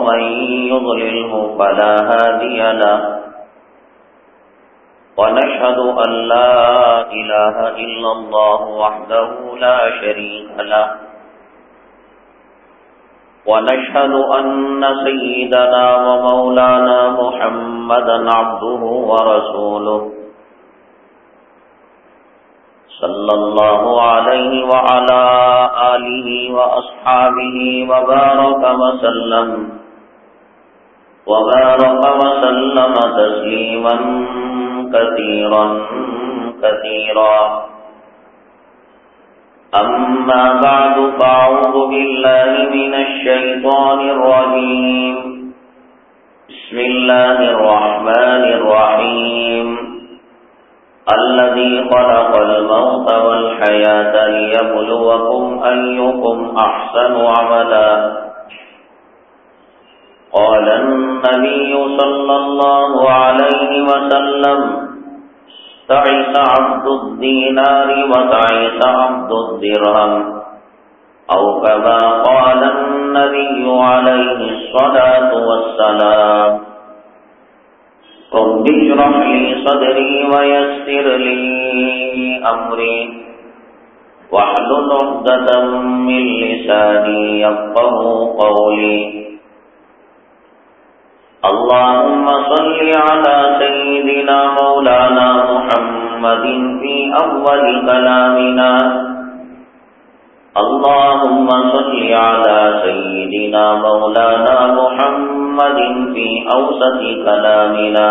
ومن يضلله فلا هادي له. ونشهد أن لا إله إلا الله وحده لا شريك له. ونشهد أن سيدنا ومولانا محمدا عبده ورسوله. صلى الله عليه وعلى آله وأصحابه وبارك وسلم. وبارك وسلم تسليما كثيرا كثيرا أما بعد فأعوذ بالله من الشيطان الرجيم بسم الله الرحمن الرحيم الذي خلق الموت والحياة ليبلوكم أيكم أحسن عملا قال النبي صلى الله عليه وسلم تعيس عبد الدينار وتعيس عبد الدرهم. أو كما قال النبي عليه الصلاة والسلام. رب اشرح لي صدري ويسر لي أمري. واحلل عقدة من لساني يفقه قولي. اللهم صل على سيدنا مولانا محمد في أول كلامنا. اللهم صل على سيدنا مولانا محمد في أوسط كلامنا.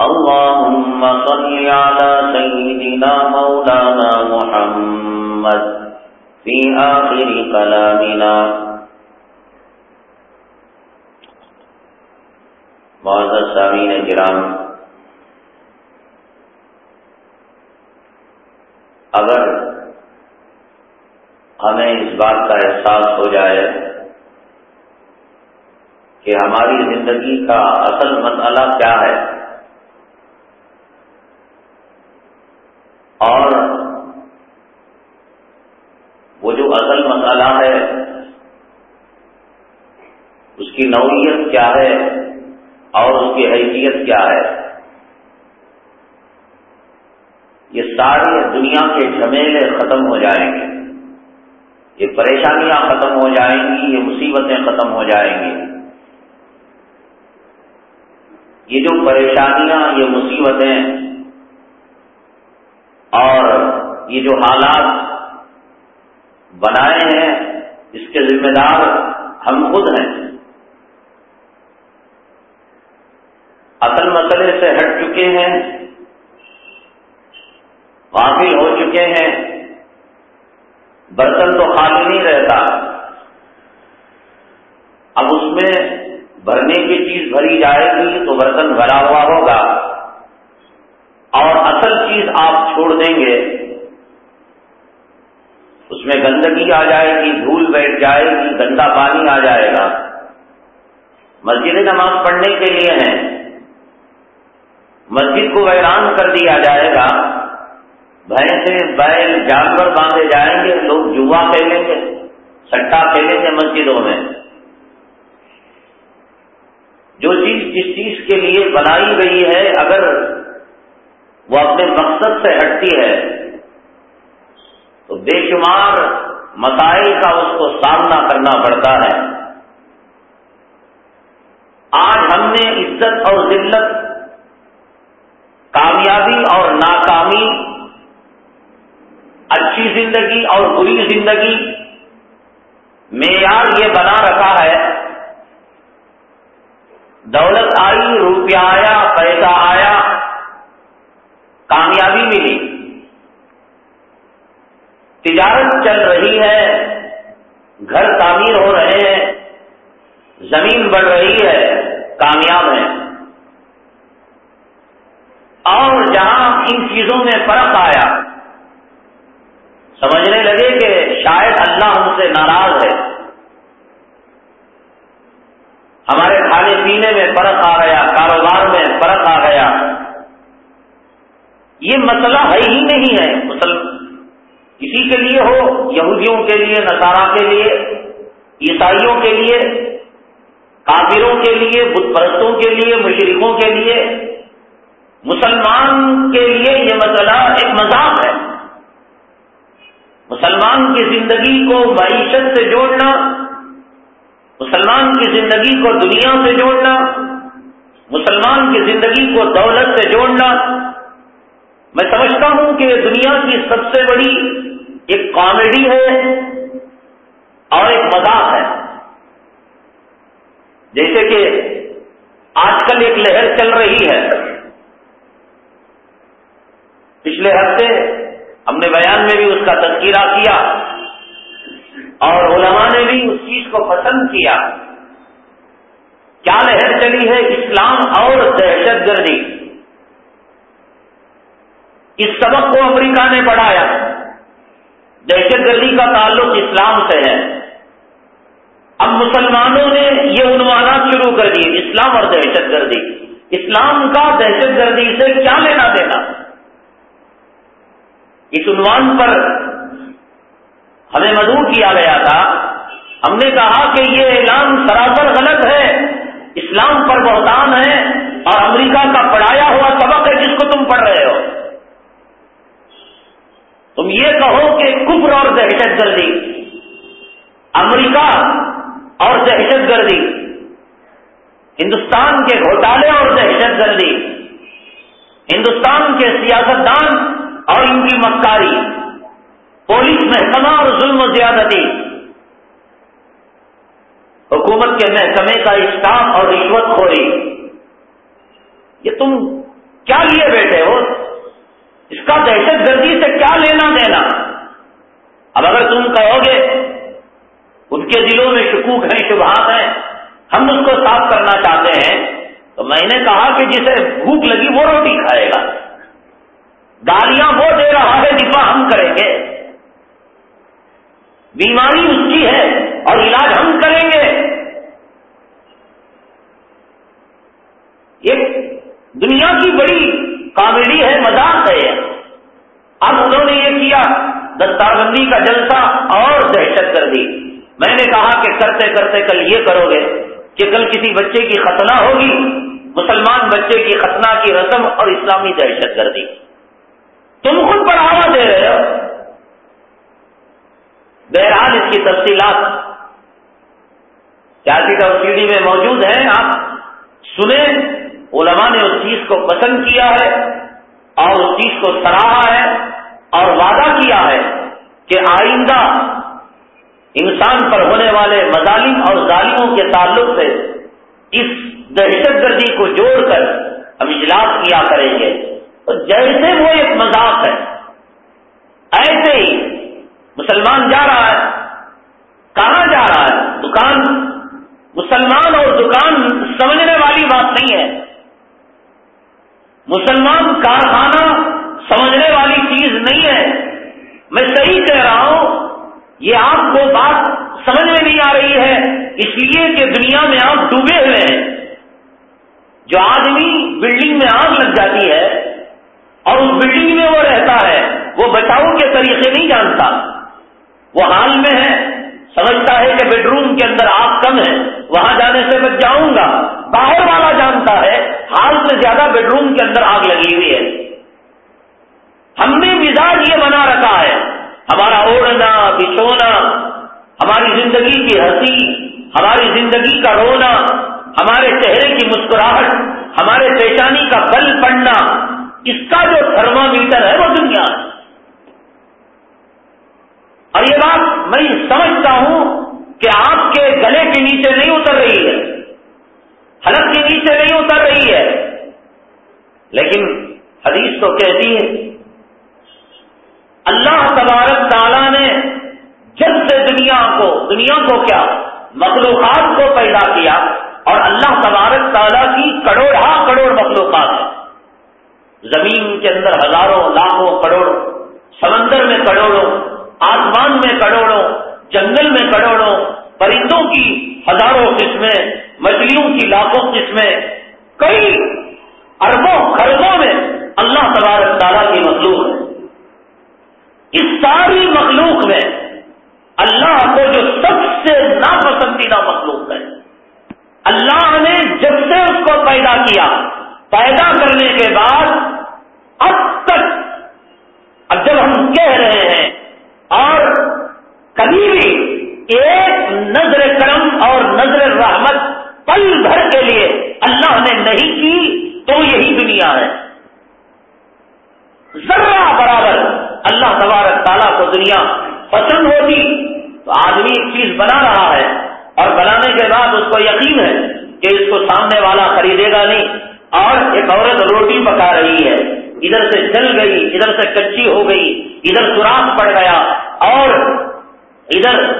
اللهم صل على سيدنا مولانا محمد في آخر كلامنا. معزز سامین کرام اگر ہمیں اس بات کا احساس ہو جائے کہ ہماری زندگی کا اصل مسئلہ کیا ہے، اور وہ جو اصل مسئلہ ہے، اس کی نوعیت کیا ہے اور اس کی حیثیت کیا ہے؟ یہ ساری دنیا کے جھمیلے ختم ہو جائیں گے۔ یہ پریشانیاں ختم ہو جائیں گی، یہ مصیبتیں ختم ہو جائیں گی۔ یہ جو پریشانیاں، یہ مصیبتیں اور یہ جو حالات بنائے ہیں، اس کے ذمہ دار ہم خود ہیں اصل مسئلے سے ہٹ چکے ہیں، غافل ہو چکے ہیں۔ برتن تو خالی نہیں رہتا۔ اب اس میں بھرنے کی چیز بھری جائے گی تو برتن بھرا ہوا ہوگا۔ اور اصل چیز آپ چھوڑ دیں گے۔ اس میں گندگی آ جائے گی، دھول بیٹھ جائے گی، گندا پانی آ جائے گا۔ مسجد نماز پڑھنے کے لیے ہیں۔ مسجد کو ویران کر دیا جائے گا، بھینسے بیل جانور باندھے جائیں گے، لوگ جوا کھیلیں گے، سٹا کھیلیں گے مسجدوں میں۔ جو چیز جس چیز کے لیے بنائی گئی ہے، اگر وہ اپنے مقصد سے ہٹتی ہے، تو بے شمار مسائل کا اس کو سامنا کرنا پڑتا ہے۔ آج ہم نے عزت اور ذلت کامیابی اور ناکامی، اچھی زندگی اور بری زندگی، معیار یہ بنا رکھا ہے، دولت آئی، روپیہ آیا، پیسہ آیا، کامیابی ملی۔ تجارت چل رہی ہے، گھر تعمیر ہو رہے ہیں، زمین بڑھ رہی ہے، کامیاب ہے اور جہاں ان چیزوں میں فرق آیا، سمجھنے لگے کہ شاید اللہ ہم سے ناراض ہے۔ ہمارے کھانے پینے میں فرق آ گیا، کاروبار میں فرق آ گیا۔ یہ مسئلہ ہے ہی نہیں ہے۔ مسلم کسی کے لیے ہو، یہودیوں کے لیے، نصارہ کے لیے، عیسائیوں کے لیے، کافروں کے لیے، بت، پرستوں کے لیے مشرقوں کے لیے۔ مسلمان کے لیے یہ مسئلہ ایک مذاق ہے۔ مسلمان کی زندگی کو معیشت سے جوڑنا، مسلمان کی زندگی کو دنیا سے جوڑنا، مسلمان کی زندگی کو دولت سے جوڑنا۔ میں سمجھتا ہوں کہ دنیا کی سب سے بڑی ایک کامیڈی ہے اور ایک مذاق ہے۔ جیسے کہ آج کل ایک لہر چل رہی ہے۔ پچھلے ہفتے ہم نے بیان میں بھی اس کا تذکرہ کیا اور علماء نے بھی اس چیز کو پسند کیا۔ کیا لہر چلی ہے اسلام اور دہشت گردی؟ اس سبق کو امریکہ نے بڑھایا دہشت گردی کا تعلق اسلام سے ہے۔ اب مسلمانوں نے یہ عنوانات شروع کر دیے، اسلام اور دہشت گردی۔ اسلام کا دہشت گردی سے کیا لینا دینا؟ اس عنوان پر ہمیں مدعو کیا گیا تھا۔ ہم نے کہا کہ یہ اعلان سراسر غلط ہے۔ اسلام پر بہتان ہے اور امریکہ کا پڑھایا ہوا سبق ہے جس کو تم پڑھ رہے ہو۔ تم یہ کہو کہ کفر اور دہشت گردی، امریکہ اور دہشت گردی، ہندوستان کے گھوٹالے اور دہشت گردی، ہندوستان کے سیاستدان اور ان کی مکاری، پولیس محکمہ اور ظلم و زیادتی۔ حکومت کے محکمے کا اسٹاف اور رشوت خوری۔ یہ تم کیا لیے بیٹھے ہو؟ اس کا دہشت گردی سے کیا لینا دینا؟ اب اگر تم کہو گے، ان کے دلوں میں شکوک ہیں، شبہات ہیں، ہم اس کو صاف کرنا چاہتے ہیں، تو میں نے کہا کہ جسے بھوک لگی وہ روٹی کھائے گا۔ گالیاں وہ دے رہا ہے دفاع ہم کریں گے۔ بیماری اس کی ہے اور علاج ہم کریں گے۔ یہ دنیا کی بڑی کامیڈی ہے، مذاق ہے اب انہوں نے یہ کیا دستار بندی کا جلسہ اور دہشت گردی۔ میں نے کہا کہ کرتے کرتے کل یہ کرو گے کہ کل کسی بچے کی ختنہ ہوگی، مسلمان بچے کی ختنہ کی رسم اور اسلامی دہشت گردی۔ تم خود بڑھاوا دے رہے ہو۔ بہرحال اس کی تفصیلات سیاسی سی میں موجود ہیں، آپ سنیں۔ علماء نے اس چیز کو پسند کیا ہے اور اس چیز کو سراہا ہے اور وعدہ کیا ہے کہ آئندہ انسان پر ہونے والے مظالم اور ظالموں کے تعلق سے اس دہشت گردی کو جوڑ کر ہم اجلاس کیا کریں گے۔ تو جیسے وہ ایک مذاق ہے، ایسے ہی مسلمان جا رہا ہے، کہاں جا رہا ہے؟ دکان۔ مسلمان اور دکان سمجھنے والی بات نہیں ہے۔ مسلمان کارخانہ سمجھنے والی چیز نہیں ہے۔ میں صحیح کہہ رہا ہوں، یہ آپ کو بات سمجھ میں نہیں آ رہی ہے، اس لیے کہ دنیا میں آپ ڈوبے ہوئے ہیں۔ جو آدمی بلڈنگ میں آگ لگ جاتی ہے اور اس بلڈنگ میں وہ رہتا ہے، وہ بچاؤ کے طریقے نہیں جانتا۔ وہ حال میں ہے، سمجھتا ہے کہ بیڈ روم کے اندر آگ کم ہے، وہاں جانے سے بچ جاؤں گا۔ باہر والا جانتا ہے، حال سے زیادہ بیڈ روم کے اندر آگ لگی ہوئی ہے۔ ہم نے مزاج یہ بنا رکھا ہے، ہمارا اوڑھنا، بچھونا، ہماری زندگی کی ہنسی، ہماری زندگی کا رونا، ہمارے چہرے کی مسکراہٹ، ہمارے پیشانی کا بل پڑنا۔ اس کا جو تھرما میٹر ہے وہ دنیا ہے۔ اور یہ بات میں سمجھتا ہوں کہ آپ کے گلے کے نیچے نہیں اتر رہی ہے، حلق کے نیچے نہیں اتر رہی ہے۔ لیکن حدیث تو کہتی ہے، اللہ تبارک تعالیٰ نے جب سے دنیا کو دنیا کو کیا، مخلوقات کو پیدا کیا، اور اللہ تبارک تعالیٰ کی کروڑ ہاں کروڑ مخلوقات ہیں۔ زمین کے اندر ہزاروں، لاکھوں، کروڑوں، سمندر میں کروڑوں، آسمان میں کروڑوں، جنگل میں کروڑوں، پرندوں کی ہزاروں قسمیں، مچھلیوں کی لاکھوں قسمیں، کئی اربوں، خربوں میں اللہ تبارک تعالیٰ کی مخلوق ہے۔ اس ساری مخلوق میں اللہ کو جو سب سے ناپسندیدہ مخلوق ہے، اللہ نے جب سے اس کو پیدا کیا پیدا کرنے کے بعد اب تک اب جب ہم کہہ رہے ہیں اور کبھی بھی ایک نظر کرم اور نظر رحمت پل بھر کے لیے اللہ نے نہیں کی تو یہی دنیا ہے۔ ذرہ برابر اللہ تبارک تعالیٰ کو دنیا پسند ہوتی تو آدمی ایک چیز بنا رہا ہے اور بنانے کے بعد اس کو یقین ہے کہ اس کو سامنے والا خریدے گا نہیں۔ اور ایک عورت روٹی پکا رہی ہے۔ ادھر سے جل گئی، ادھر سے کچی ہو گئی، ادھر سوراخ پڑ گیا اور ادھر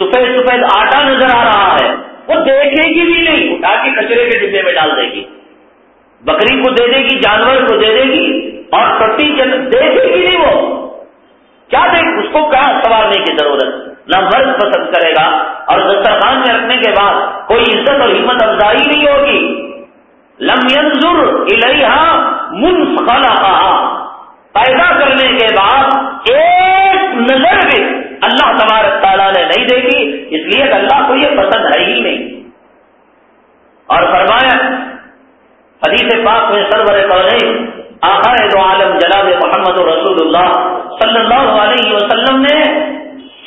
سفید سفید آٹا نظر آ رہا ہے۔ وہ دیکھے گی بھی نہیں، اٹھا کے کچرے کے ڈبے میں ڈال دے گی۔ بکری کو دے دے گی، جانور کو دے دے گی اور کٹی دیکھے گی نہیں وہ۔ کیا دیکھ، اس کو کیا سوارنے کی ضرورت؟ نہ مرد پسند کرے گا اور دسترخوان میں رکھنے کے بعد کوئی عزت اور ہمت افزائی نہیں ہوگی۔ لم ينظر الیہا منفقلہا پیدا کرنے کے بعد ایک نظر بھی اللہ تبارک تعالیٰ نے نہیں دیکھی، اس لیے کہ اللہ کو یہ پسند ہے ہی نہیں۔ اور فرمایا، حدیث پاک میں سرور قرآن آخر دو عالم جناب محمد رسول اللہ صلی اللہ علیہ وسلم نے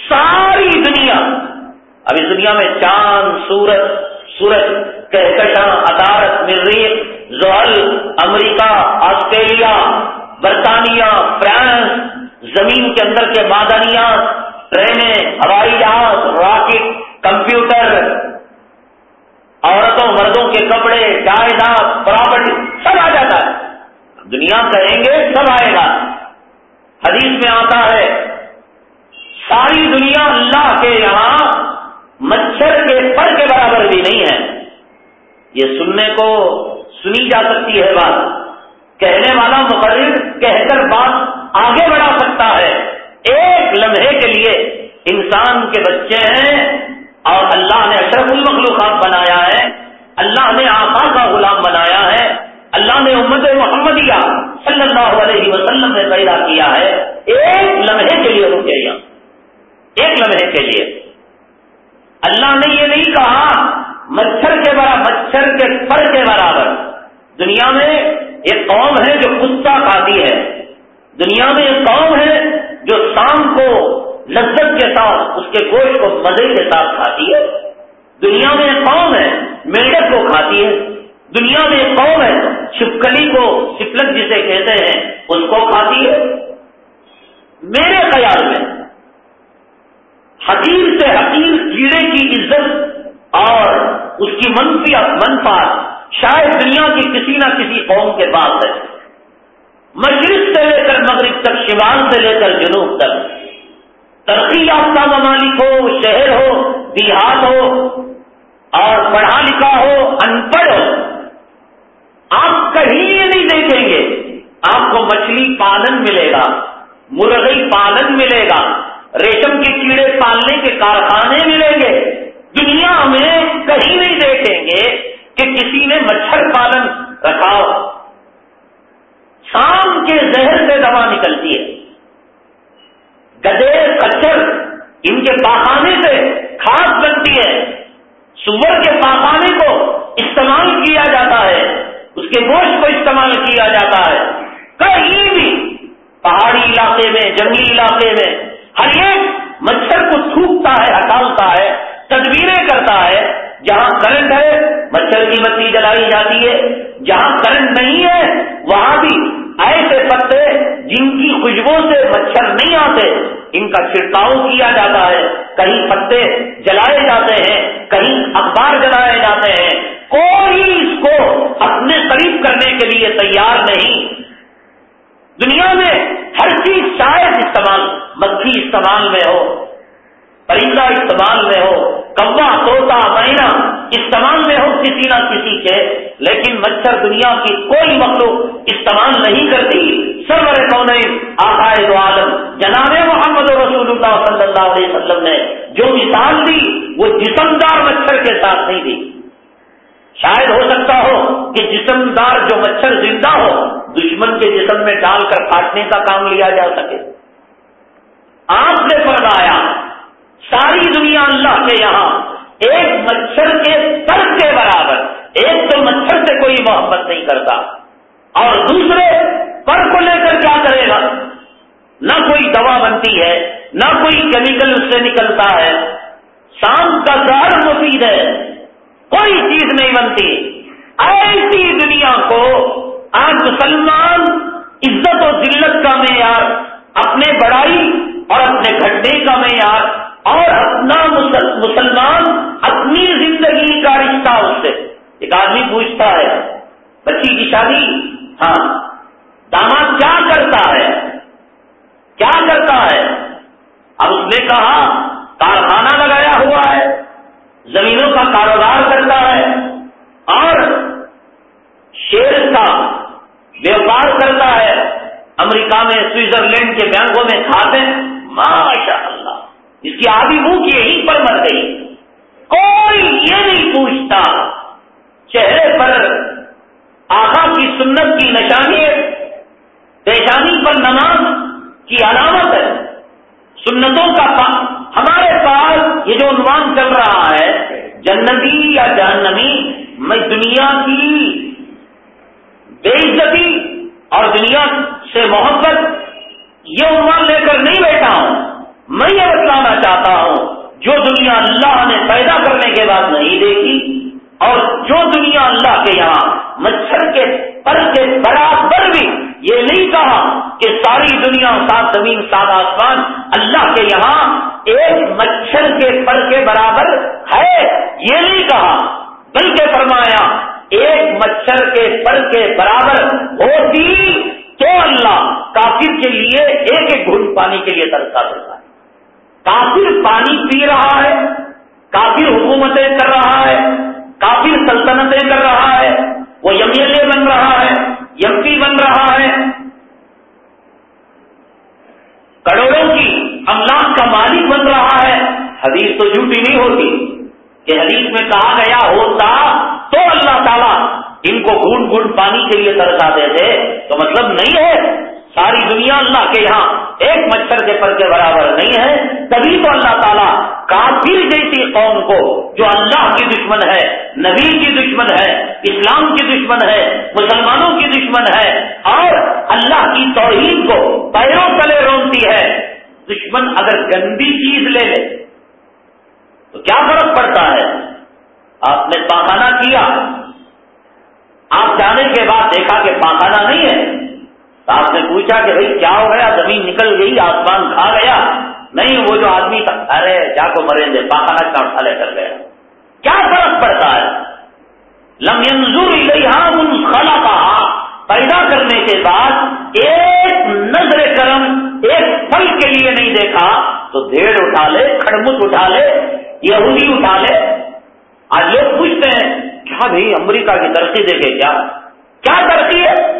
ساری دنیا، اب اس دنیا میں چاند، سورج سورج کہکشاں عطارت مریخ، زحل، امریکہ، آسٹریلیا، برطانیہ، فرانس، زمین کے اندر کے معدنیات ٹرینیں، ہوائی جہاز، راکٹ، کمپیوٹر، عورتوں، مردوں کے کپڑے، جائیداد، پراپرٹی، سب آ جاتا ہے۔ دنیا کہیں گے سب آئے گا۔ حدیث میں آتا ہے، ساری دنیا اللہ کے یہاں مچھر کے پر کے برابر بھی نہیں ہے۔ یہ سننے کو سنی جا سکتی ہے بات۔ کہنے والا مقرر کہہ کر بات آگے بڑھا سکتا ہے۔ ایک لمحے کے لیے انسان کے بچے ہیں اور اللہ نے اشرف المخلوقات بنایا ہے۔ اللہ نے آقا کا غلام بنایا ہے۔ اللہ نے امت محمدیہ صلی اللہ علیہ وسلم نے پیدا کیا ہے۔ ایک لمحے کے لیے رکے یہاں ایک لمحے کے لیے۔ اللہ نے یہ نہیں کہا مچھر کے برابر مچھر کے پر کے برابر۔ دنیا میں ایک قوم ہے جو کتا کھاتی ہے۔ دنیا میں ایک قوم ہے جو شام کو لذت کے ساتھ، اس کے گوشت کو مزے کے ساتھ کھاتی ہے۔ دنیا میں ایک قوم ہے، میڈک کو کھاتی ہے۔ دنیا میں ایک قوم ہے، چھپکلی کو سپلک جسے کہتے ہیں، اس کو کھاتی ہے۔ میرے خیال میں حقیر سے حقیر، کیڑے کی عزت اور اس کی منفی منفاط شاید دنیا کی کسی نہ کسی قوم کے پاس ہے۔ مشرق سے لے کر مغرب تک، شمال سے لے کر جنوب تک۔ ترقی یافتہ ممالک ہو، شہر ہو، دیہات ہو، اور پڑھا لکھا ہو، ان پڑھ ہو۔ آپ کہیں یہ نہیں دیکھیں گے، آپ کو مچھلی پالن ملے گا، مرغی پالن ملے گا، ریشم کے کیڑے پالنے کے کارخانے ملیں گے۔ دنیا میں کہیں نہیں دیکھیں گے کہ کسی نے مچھر پالن رکھا شام کے زہر سے دوا نکلتی ہے۔ گدے کچر ان کے پاخانے سے کھاد بنتی ہے۔ سور کے پاخانے کو استعمال کیا جاتا ہے۔ اس کے گوشت کو استعمال کیا جاتا ہے۔ کہیں بھی پہاڑی علاقے میں، جنگلی علاقے میں ہر ایک مچھر کو تھوکتا ہے ہٹاتا ہے، تدبیریں کرتا ہے۔ جہاں کرنٹ ہے، مچھر کی بتی جلائی جاتی ہے۔ جہاں کرنٹ نہیں ہے، وہاں بھی ایسے پتے جن کی خوشبو سے مچھر نہیں آتے، ان کا چھڑکاؤ کیا جاتا ہے۔ کہیں پتے جلائے جاتے ہیں، کہیں اخبار جلائے جاتے ہیں۔ کوئی اس کو اپنے قریب کرنے کے لیے تیار نہیں۔ دنیا میں ہر چیز شاید استعمال مکھی استعمال میں ہو، پرندہ استعمال میں ہو، کوا توتا مہینہ استعمال میں ہو، کسی نہ کسی کے۔ لیکن مچھر دنیا کی کوئی مخلوق استعمال نہیں کرتی۔ سرور کون آخائے دو عالم، جناب محمد رسول اللہ صلی اللہ علیہ وسلم نے جو مثال دی، وہ جسمدار مچھر کے ساتھ نہیں دی۔ شاید ہو سکتا ہو کہ جسمدار جو مچھر زندہ ہو، دشمن کے جسم میں ڈال کر کاٹنے کا کام لیا جا سکے۔ آنکھ نے فرمایا، ساری دنیا اللہ کے یہاں ایک مچھر کے سر کے برابر، ایک تو مچھر سے کوئی محبت نہیں کرتا۔ اور دوسرے، پر کو لے کر کیا کرے گا؟ نہ کوئی دوا بنتی ہے، نہ کوئی کیمیکل اس سے نکلتا ہے۔ شام کا زہر مفید ہے۔ کوئی چیز نہیں بنتی۔ ایسی دنیا کو آج مسلمان عزت و ذلت کا معیار، اپنے بڑائی اور اپنے گھٹنے کا معیار اور اپنا مسلمان اپنی زندگی کا رشتہ اس سے۔ ایک آدمی پوچھتا ہے، بچی کی شادی؟ ہاں۔ داماد کیا کرتا ہے؟ کیا کرتا ہے؟ اب اس نے کہا، کارخانہ لگایا ہوا ہے۔ زمینوں کا کاروبار کرتا ہے اور شیر کا ویوپار کرتا ہے، امریکہ میں، سوئٹزرلینڈ کے بینکوں میں کھاتے ہیں۔ ماشاء اللہ اس کی آدھی بھوک یہیں پر مر گئی۔ کوئی یہ نہیں پوچھتا چہرے پر آخا کی سنت کی نشانی ہے۔ پیشانی پر نماز کی علامت ہے۔ سنتوں کا ہمارے پاس یہ جو عنوان چل رہا ہے، جنتی یا جہنمی، میں دنیا کی بے عزتی اور دنیا سے محبت، یہ عنوان لے کر نہیں بیٹھا ہوں۔ میں یہ بتلانا چاہتا ہوں، جو دنیا اللہ نے پیدا کرنے کے بعد نہیں دیکھی اور جو دنیا اللہ کے یہاں مچھر کے پر کے برابر بھی یہ نہیں کہا کہ ساری دنیا سات زمین سات آسمان اللہ کے یہاں ایک مچھر کے پر کے برابر ہے، یہ نہیں کہا۔ بلکہ فرمایا، ایک مچھر کے پر کے برابر ہوتی تو اللہ کافر کے لیے ایک ایک گھنٹ پانی کے لیے ترسا دیتا ہے۔ کافر پانی پی رہا ہے، کافر حکومتیں کر رہا ہے کافی سلطنتیں کر رہا ہے، وہ ایم ایل اے بن رہا ہے ایم پی بن رہا ہے۔ کروڑوں کی املاک کا مالک بن رہا ہے۔ حدیث تو جھوٹی نہیں ہوتی کہ حدیث میں کہا گیا، ہوتا تو اللہ تعالیٰ ان کو گھونٹ گھونٹ پانی کے لیے ترسا دیتے تو مطلب نہیں ہے۔ ساری دنیا اللہ کے یہاں ایک مچھر کے پر کے برابر نہیں ہے۔ تبھی تو اللہ تعالیٰ کافر جیسی قوم کو جو اللہ کی دشمن ہے، نبی کی دشمن ہے، اسلام کی دشمن ہے، مسلمانوں کی دشمن ہے، اور اللہ کی توحید کو پیروں تلے روکتی ہے۔ دشمن اگر گندی چیز لے لے، تو کیا فرق پڑتا ہے؟ آپ نے پاخانہ کیا۔ آپ جانے کے بعد دیکھا کہ پاخانہ نہیں ہے۔ آپ نے پوچھا کہ بھائی کیا ہو گیا؟ زمین نکل گئی، آسمان کھا گیا۔ نہیں، وہ جو آدمی تھا، ارے جا کو مرے دے پاخانہ کا اٹھا لے کر گیا کیا فرق پڑتا ہے؟ لمزور ان خلا کہا پیدا کرنے کے بعد ایک نظر کرم، ایک پھل کے لیے نہیں دیکھا، تو بھیڑ اٹھا لے کھڑمت اٹھا لے، یہودی اٹھا لے۔ آج لوگ پوچھتے ہیں، کیا بھائی امریکہ کی ترقی دیکھے کیا؟ کیا ترقی ہے؟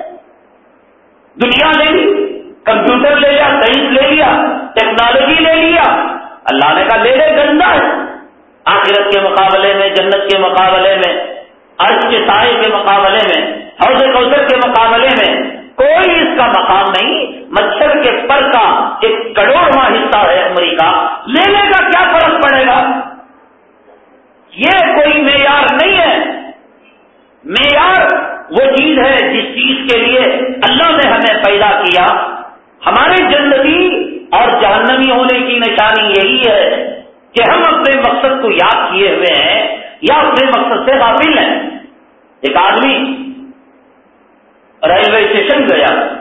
دنیا لے لی، کمپیوٹر لے لیا، سائنس لے لیا، ٹیکنالوجی لے لیا، اللہ نے کہا لے لے، گندا ہے۔ آخرت کے مقابلے میں، جنت کے مقابلے میں عرض کے سائے کے مقابلے میں، حوض کوثر کے مقابلے میں، کوئی اس کا مقام نہیں۔ مچھر کے پر کا ایک کروڑواں حصہ ہے امریکہ۔ لے لے گا، کیا فرق پڑے گا؟ یہ کوئی معیار نہیں ہے۔ معیار وہ چیز ہے جس چیز کے لیے اللہ نے ہمیں پیدا کیا۔ ہمارے جنتی اور جہنمی ہونے کی نشانی یہی ہے کہ ہم اپنے مقصد کو یاد کیے ہوئے ہیں یا اپنے مقصد سے حاصل ہیں۔ ایک آدمی ریلوے اسٹیشن گیا،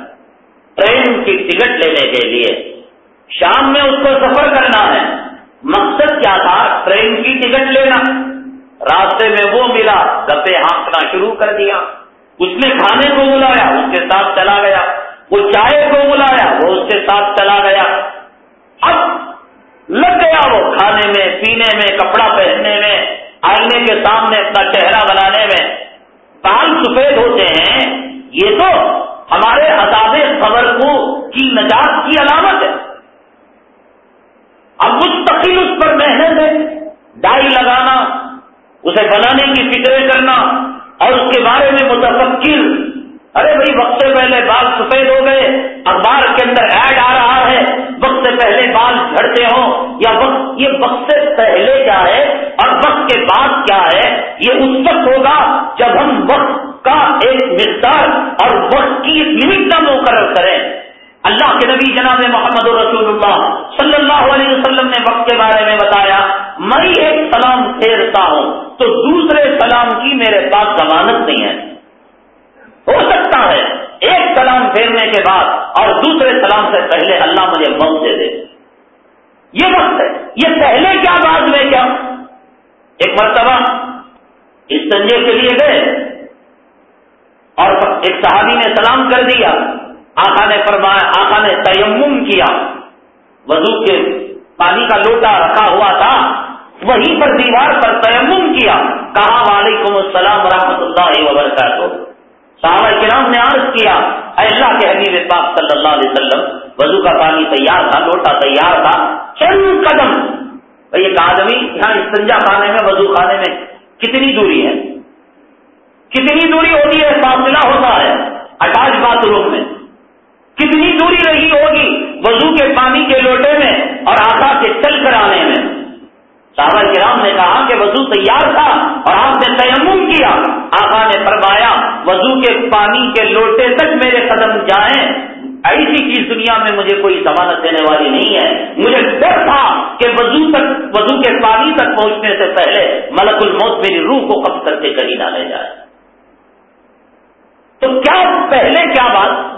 ٹرین کی ٹکٹ لینے کے لیے۔ شام میں اس کو سفر کرنا ہے۔ مقصد کیا تھا؟ ٹرین کی ٹکٹ لینا۔ راستے میں وہ ملا گپے ہانکنا شروع کر دیا۔ اس نے کھانے کو بلایا، اس کے ساتھ چلا گیا۔ وہ چائے کو بلایا، وہ اس کے ساتھ چلا گیا۔ اب لگ گیا وہ کھانے میں، پینے میں، کپڑا پہننے میں، آئینے کے سامنے اپنا چہرہ بنانے میں۔ بال سفید ہوتے ہیں، یہ تو ہمارے عذاب خبر کو کی نجات کی علامت ہے۔ اب مستقل اس پر محنت ہے۔ ڈائی لگانا، اسے بنانے کی فکریں کرنا۔ اور اس کے بارے میں متفقر ارے بھائی، وقت سے پہلے بال سفید ہو گئے، اخبار کے اندر ایڈ آ رہا ہے، وقت سے پہلے بال جھڑتے ہوں، یا وقت، یہ وقت سے پہلے کیا ہے اور وقت کے بعد کیا ہے؟ یہ اس وقت ہوگا جب ہم وقت کا ایک مقدار اور وقت کی لمٹ کا مقرر کریں۔ اللہ کے نبی جناب محمد رسول اللہ صلی اللہ علیہ وسلم نے وقت کے بارے میں بتایا، میں ایک سلام پھیرتا ہوں تو دوسرے سلام کی میرے پاس ضمانت نہیں ہے۔ ہو سکتا ہے ایک سلام پھیرنے کے بعد اور دوسرے سلام سے پہلے اللہ مجھے موت دے دے۔ یہ وقت ہے۔ یہ پہلے کیا بعد میں کیا؟ ایک مرتبہ اس تنجے کے لیے گئے اور ایک صحابی نے سلام کر دیا۔ آقا نے فرمایا، آقا نے تیمم کیا۔ وضو کے پانی کا لوٹا رکھا ہوا تھا، وہیں پر دیوار پر تیمم کیا۔ کہا، وعلیکم السلام ورحمۃ اللہ وبرکاتہ۔ صحابہ کرام نے عرض کیا، اے اللہ کے حبیب پاک صلی اللہ علیہ وسلم، وضو کا پانی تیار تھا، لوٹا تیار تھا، چند قدم۔ بھائی، ایک آدمی یہاں استنجا خانے میں، وضو خانے میں کتنی دوری ہے؟ کتنی دوری ہوتی ہے، فاصلہ ہوتا ہے۔ اٹاچ باتھ روم میں۔ کتنی دوری رہی ہوگی وضو کے پانی کے لوٹے میں اور آقا کے چل کر آنے میں؟ صحابہ کرام نے کہا کہ وضو تیار تھا اور آپ نے تیمم کیا۔ آقا نے فرمایا، وضو کے پانی کے لوٹے تک میرے قدم جائیں۔ ایسی چیز دنیا میں مجھے کوئی ضمانت دینے والی نہیں ہے۔ مجھے ڈر تھا کہ وضو تک، وضو کے پانی تک پہنچنے سے پہلے ملک الموت میری روح کو کب کر کے کہیں نہ لے جائے۔ تو کیا پہلے کیا بات؟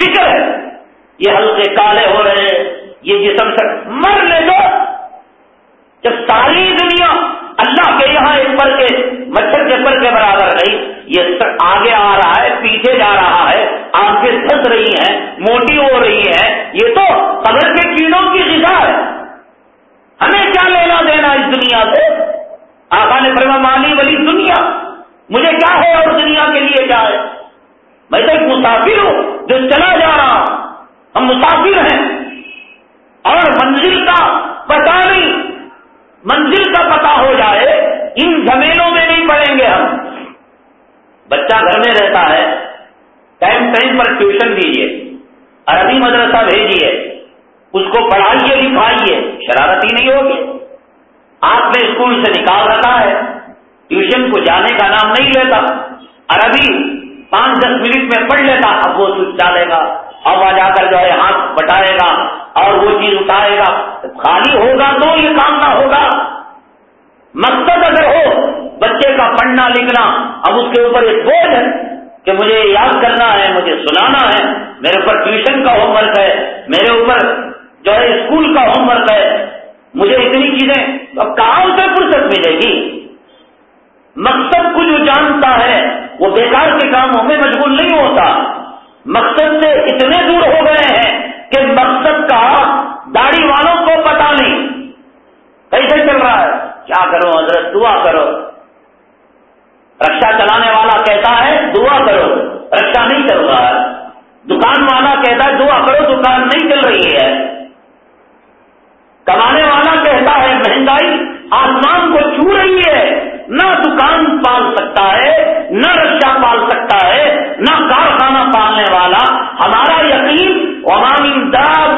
فکر ہے۔ یہ ہلکے کالے ہو رہے ہیں، یہ جسم سے مر لے دو۔ جب ساری دنیا اللہ کے یہاں ایک پر کے مچھر کے پر کے برابر نہیں، یہ آگے آ رہا ہے، پیچھے جا رہا ہے، آنکھیں پھنس رہی ہیں، موٹی ہو رہی ہے یہ تو قبر کے کیڑوں کی غذا ہے۔ ہمیں کیا لینا دینا اس دنیا سے؟ آقا نے فرما مالی والی دنیا، مجھے کیا ہے اور دنیا کے لیے کیا ہے؟ میں تو ایک مسافر ہوں جو چلا جا رہا ہم مسافر ہیں۔ اور منزل کا پتا نہیں۔ منزل کا پتا ہو جائے، ان زمینوں میں نہیں پڑیں گے ہم۔ بچہ گھر میں رہتا ہے۔ ٹائم ٹائم پر ٹیوشن دیجیے عربی مدرسہ بھیجیے اس کو پڑھائیے لکھائیے۔ شرارتی نہیں ہوگی۔ آپ نے اسکول سے نکال رکھا ہے۔ ٹیوشن کو جانے کا نام نہیں لیتا۔ عربی پانچ دس منٹ میں پڑھ لیتا، اب وہ سوچ ڈالے گا، اب آ جا کر جو ہے ہاتھ بٹائے گا اور وہ چیز اٹھائے گا۔ خالی ہوگا تو یہ کام نہ ہوگا۔ مقصد اگر ہو، بچے کا پڑھنا لکھنا، اب اس کے اوپر ایک بوجھ ہے کہ مجھے یاد کرنا ہے، مجھے سنانا ہے۔ میرے اوپر ٹیوشن کا ہوم ورک ہے، میرے اوپر جو ہے اسکول کا ہوم ورک ہے۔ مجھے اتنی چیزیں اب کہاں سے فرصت ملے گی؟ مقصد کو جو جانتا ہے، وہ بیکار کے کاموں میں مشغول نہیں ہوتا۔ مقصد سے اتنے دور ہو گئے ہیں کہ مقصد کا داڑھی والوں کو پتا نہیں۔ کیسے چل رہا ہے؟ کیا کرو حضرت؟ دعا کرو۔ رکشا چلانے والا کہتا ہے، دعا کرو۔ رکشا نہیں چل رہا۔ ہے دکان والا کہتا ہے، دعا کرو، دکان نہیں چل رہی ہے۔ کمانے والا کہتا ہے مہنگائی آسمان کو چھو رہی ہے۔ نہ دکان پال سکتا ہے، نہ رکشا پال سکتا ہے، نہ کارخانہ پالنے والا۔ ہمارا یقین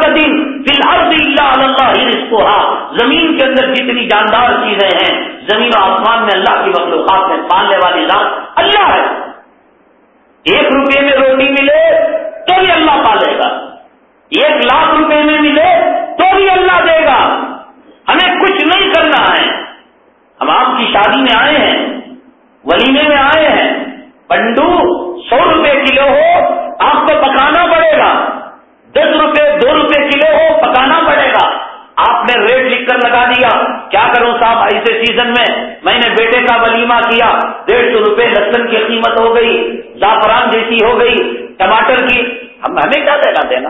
دن فی الحال اللہ زمین کے اندر جتنی جاندار چیزیں ہیں، زمین و آسمان میں اللہ کی مخلوقات میں پالنے والی ذات اللہ ہے۔ ایک روپے میں روٹی ملے تو بھی اللہ پالے گا۔ ایک لاکھ روپے میں ملے تو بھی اللہ دے گا ہمیں کچھ نہیں کرنا ہے ہم آپ کی شادی میں آئے ہیں، ولیمے میں آئے ہیں، پنڈو سو روپے کلو ہو، آپ کو پکانا پڑے گا۔ دس روپے، دو روپے کلو ہو، پکانا پڑے گا۔ آپ نے ریٹ لکھ کر لگا دیا۔ کیا کروں صاحب ایسے سیزن میں میں نے بیٹے کا ولیمہ کیا۔ ڈیڑھ سو روپے لسن کی قیمت ہو گئی، زعفران جیسی ہو گئی، ٹماٹر کی۔ ہم ہمیں کیا دینا دینا؟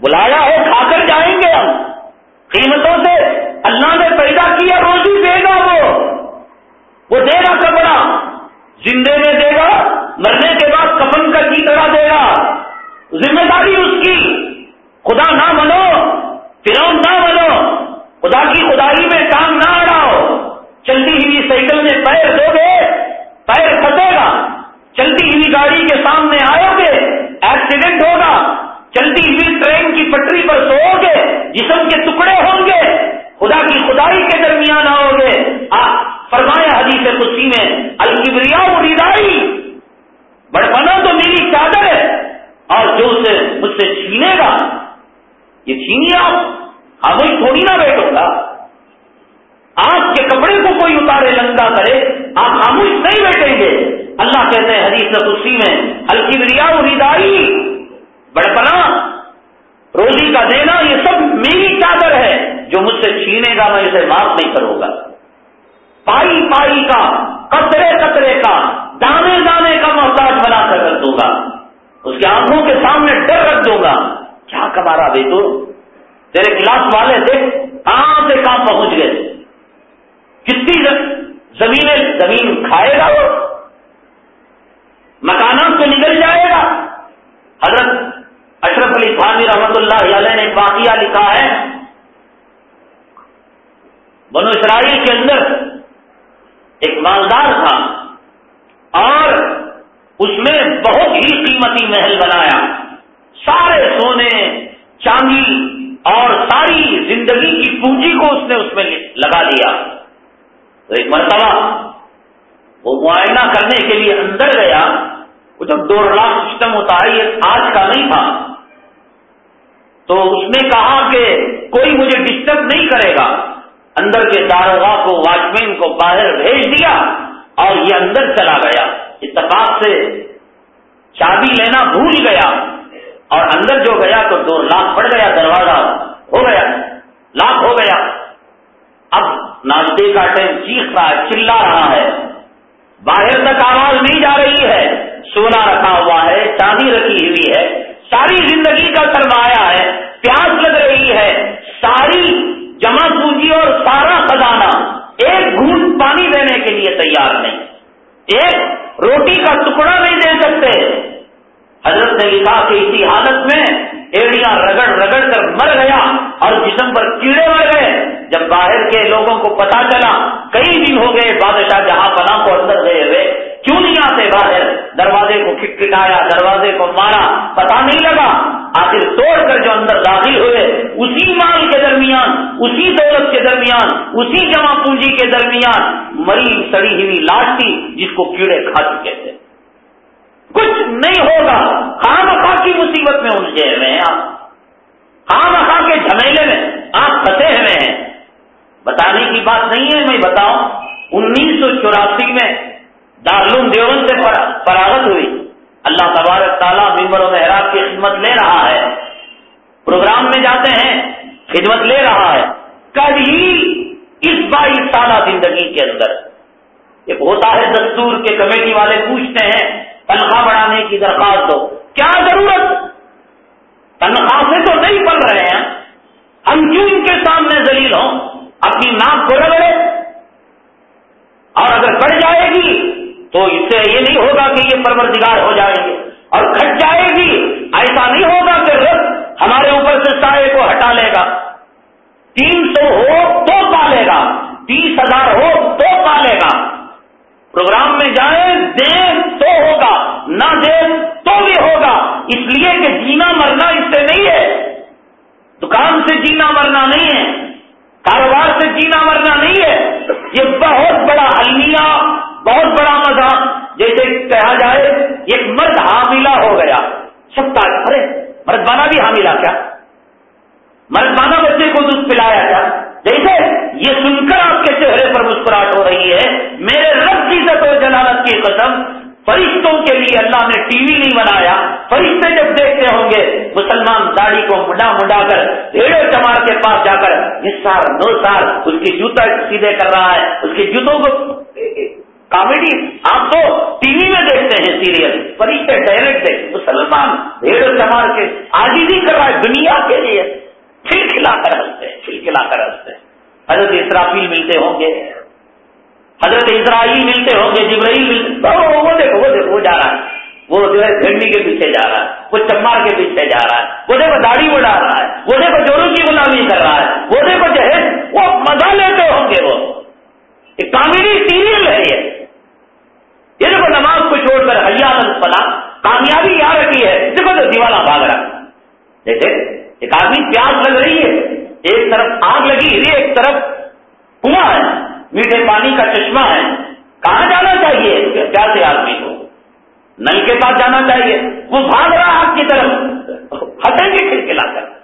بلایا ہو، کھا کر جائیں گے ہم۔ قیمتوں سے اللہ نے پیدا کیا، روزی دے گا۔ وہ دے گا کپڑا۔ زندے میں دے گا، مرنے کے بعد کپن کا کی طرح دے گا۔ ذمہ داری اس کی۔ خدا نہ منو فرون نہ بنو خدا کی خدائی میں کام نہ اڑاؤ۔ چلتی ہوئی سائیکل میں پیر دو گے، پیر پھنسے گا۔ چلتی ہوئی گاڑی کے سامنے آؤ گے، ایکسیڈنٹ ہوگا۔ چلتی ہوئی ٹرین کی پٹری پر سو گے، جسم کے ٹکڑے ہوں گے، خدا کی خدائی کے درمیان آؤ گے۔ آپ فرمایا حدیث خوشی میں الکبریا ریدائی بڑپنا تو میری چادر ہے، اور جو اسے مجھ سے چھینے گا، یہ چھینی آپ ہاں خاموش تھوڑی نہ بیٹھو گا۔ آپ کے کپڑے کو کوئی اتارے لنگا کرے، آپ خاموش نہیں بیٹھیں گے۔ اللہ کہتے ہیں حدیث خوشی میں ہلکی بریا اریداری بڑپنا۔ روزی کا دینا یہ سب میری چادر ہے، جو مجھ سے چھینے گا میں اسے معاف نہیں کروں گا۔ پائی پائی کا کترے کترے کا، دانے دانے کا محتاج بنا کر رکھ دوں گا۔ اس کے آنکھوں کے سامنے ڈر رکھ دوں گا۔ کیا کمارا بے تو؟ تیرے کلاس والے تھے کہاں سے کہاں پہنچ گئے؟ کتنی زمین زمین کھائے گا وہ؟ مکانات تو نکل جائے گا۔ حضرت اشرف علی خانی رحمت اللہ علیہ نے ایک واقعہ لکھا ہے۔ بنو اسرائیل کے اندر ایک مالدار تھا اور اس نے بہت ہی قیمتی محل بنایا۔ سارے سونے، چاندی اور ساری زندگی کی پونجی کو اس نے اس میں لگا لیا۔ تو ایک مرتبہ وہ معائنہ کرنے کے لیے اندر گیا۔ وہ جب دو لاکھ سسٹم ہوتا ہے یہ آج کا نہیں تھا تو اس نے کہا کہ کوئی مجھے ڈسٹرب نہیں کرے گا۔ اندر کے داروگاہ کو واچ مین کو باہر بھیج دیا اور یہ اندر چلا گیا۔ اتفاق سے چابی لینا بھول گیا اور اندر جو گیا تو دو لاکھ پڑ گیا، دروازہ ہو گیا، لاکھ ہو گیا۔ اب ناشتے کا ٹائم چیخ رہا ہے، چلا رہا ہے۔ باہر تک آواز نہیں جا رہی ہے۔ سونا رکھا ہوا ہے، چاندی رکھی ہوئی ہے۔ ساری زندگی کا سرمایہ ہے، پیاس لگ رہی ہے، ساری جمع پونجی اور سارا خزانہ ایک گھونٹ پانی دینے کے لیے تیار نہیں۔ ایک روٹی کا ٹکڑا نہیں دے سکتے۔ حضرت نے لکھا کہ اسی حالت میں ایڑیاں رگڑ رگڑ کر مر گیا اور جسم پر کیڑے مر گئے۔ جب باہر کے لوگوں کو پتا چلا، کئی دن ہو گئے بادشاہ جہاں پناہ کو اندر گئے ہوئے۔ کیوں نہیں آتے باہر دروازے کو کھٹکھٹایا، دروازے کو مارا پتا نہیں لگا۔ آخر توڑ کر جو اندر داخل ہوئے، اسی مال کے درمیان، اسی دولت کے درمیان، اسی جمع پونجی کے درمیان مری سڑی ہوئی لاش تھی جس کو کیڑے کھا چکے تھے۔ کچھ نہیں ہوگا۔ خام خاں کی مصیبت میں الجھے ہوئے ہیں آپ؟ خام خاں کے جھمیلے میں آپ پھنسے ہوئے ہیں۔ بتانے کی بات نہیں ہے، میں بتاؤں۔ انیس سو چوراسی میں دارالعلوم دیون سے فراغت ہوئی۔ اللہ تبارک تعالیٰ ممبر و محراب کی خدمت لے رہا ہے۔ پروگرام میں جاتے ہیں، خدمت لے رہا ہے۔ کبھی اس بائیس سالہ زندگی کے اندر۔ ایک ہوتا ہے دستور کے کمیٹی والے پوچھتے ہیں، تنخواہ بڑھانے کی درخواست دو۔ کیا ضرورت؟ تنخواہ سے تو نہیں پڑ رہے ہیں۔ ہم کیوں ان کے سامنے ذلیل ہوں؟ اپنی ناک کو رگڑے۔ اور اگر بڑھ جائے گی تو اس سے یہ نہیں ہوگا کہ یہ پروردگار ہو جائیں گے اور گھٹ جائے گی۔ ایسا نہیں ہوگا کہ رب ہمارے اوپر سے سائے کو ہٹا لے گا۔ تین سو ہو تو پالے گا۔ تیس ہزار ہو تو پالے گا۔ پروگرام میں جائیں دیں تو ہوگا۔ نہ دیں تو بھی ہوگا۔ اس لیے کہ جینا مرنا اس سے نہیں ہے۔ دکان سے جینا مرنا نہیں ہے۔ کاروبار سے جینا مرنا نہیں ہے۔ یہ بہت بڑا المیہ بہت بڑا مزہ۔ جیسے کہا جائے، ایک مرد حاملہ ہو گیا۔ سب کا ارے مرد بنا بھی حاملہ کیا؟ مردانہ بچے کو دودھ پلایا تھا دیکھے یہ سن کر آپ کے چہرے پر مسکراہٹ ہو رہی ہے۔ میرے رب کی و جلالت کی قسم، فرشتوں کے لیے اللہ نے ٹی وی نہیں بنایا۔ فرشتے جب دیکھتے ہوں گے، مسلمان داڑھی کو مڈا مڈا کر ڈیڑھے چمار کے پاس جا کر اس سال دو سال اس کی جوتا سیدھے کر رہا ہے۔ اس کے جوتوں کو کامیڈی آپ تو ٹی وی میں دیکھتے ہیں سیریل، فرشتے ڈائریکٹ مسلمان ڈیڑھ چمار کے آج ہی کر رہا ہے دنیا کے لیے۔ کھل کھلا کر ہنستے کھل کھلا کر ہنستے حضرت اسرافیل ملتے ہوں گے۔ حضرت اسرائیل ملتے ہوں گے، جبرائیل ملتے وہ دیکھو وہ دیکھو، وہ جا رہا ہے۔ وہ جو ہے گھنڈی کے پیچھے جا رہا ہے، وہ چمار کے پیچھے جا رہا ہے۔ وہ دیکھو داڑھی بڑھا رہا ہے۔ وہ دیکھو جوروں کی غلامی کر رہا ہے۔ وہ دیکھو جہیز، وہ مزہ لیتے ہوں گے وہ۔ ایک کامیڈی سیریل ہے یہ یہ دیکھو نماز کو چھوڑ کر حیات الفلا کامیابی یہاں رکھی ہے۔ دیکھو تو دیوالا بھاگ رہا۔ دیکھے ایک آدمی پیاس لگ رہی ہے۔ ایک طرف آگ لگی ہے، ایک طرف کنواں ہے۔ میٹھے پانی کا چشمہ ہے۔ کہاں جانا چاہیے؟ پیاسے آدمی کو۔ نل کے پاس جانا چاہیے۔ وہ بھاگ رہا آپ کی طرف۔ ہٹیں گے کھلکھلا کر۔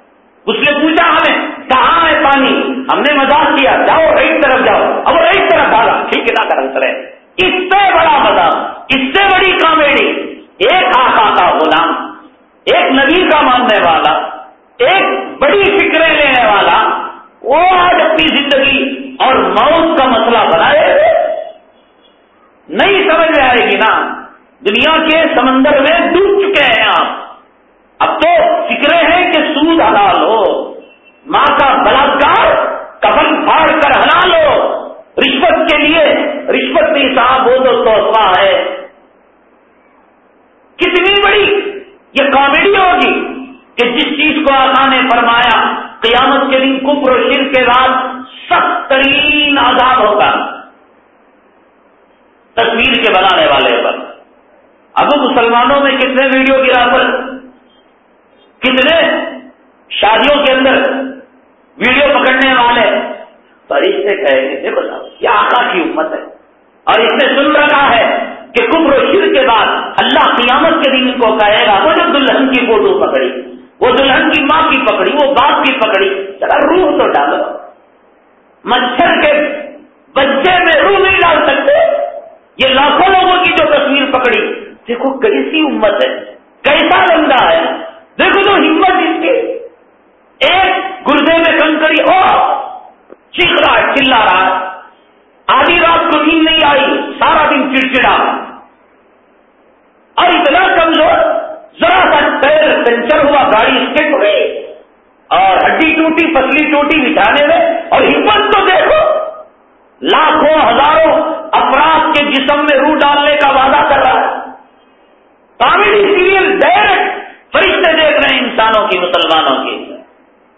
اس نے پوچھا ہمیں، کہاں ہے پانی؟ ہم نے مزاق کیا، جاؤ رائٹ طرف جاؤ۔ اب رائٹ طرف بھاگا کھلکھلا کر ہنس رہے اس سے بڑا مزاق اس سے بڑی کامیڈی۔ ایک آقا کا غلام، ایک نبی کا ماننے والا، ایک بڑی فکریں لینے والا، وہ آج اپنی زندگی اور موت کا مسئلہ بنائے۔ نہیں سمجھ میں آئے گی نا؟ دنیا کے سمندر میں ڈوب چکے ہیں آپ۔ اب تو فکرے ہیں سود حلال ہو ماں کا بلاکار، کفن پھاڑ کر حلال ہو، رشوت کے لیے رشوت نہیں صاحب وہ تو توحفہ ہے۔ کتنی بڑی یہ کامیڈی ہوگی کہ جس چیز کو آقا نے فرمایا، قیامت کے دن کفر و شر کے بعد سخت ترین آزاد ہوگا۔ تصویر کے بنانے والے پر۔ اب مسلمانوں میں کتنے ویڈیو گرافر کتنے شادیوں کے اندر ویڈیو پکڑنے والے فرشتے کہیں گے دیکھو صاحب، یہ آقا کی امت ہے۔ اور اس نے سن رکھا ہے کہ کفر و شر کے بعد اللہ قیامت کے دن کو کہے گا، وہ جو دلہن کی فوٹو پکڑی، وہ دلہن کی ماں کی پکڑی، وہ باپ کی پکڑی، ذرا روح تو ڈالو۔ مچھر کے بچے میں روح نہیں ڈال سکتے۔ یہ لاکھوں لوگوں کی جو تصویر پکڑی، دیکھو کیسی امت ہے، کیسا بندہ ہے۔ دیکھو تو ہمت اس کی۔ ایک گردے میں کنکڑی ہو چیخ رہا ہے، چلا رہا ہے۔ آدھی رات کو نیند نہیں آئی، سارا دن چڑچڑا۔ اور اتنا کمزور، ذرا سا پیر پنچر ہوا، گاڑی اسکٹ ہوئی اور ہڈی ٹوٹی، پتلی ٹوٹی بچھانے میں، اور ہمت تو دیکھو، لاکھوں، ہزاروں افراد کے جسم میں روح ڈالنے کا وعدہ کر رہا ہے۔ کامیڈی سیریل ڈائریکٹ فرشتے دیکھ رہے ہیں انسانوں کی، مسلمانوں کی۔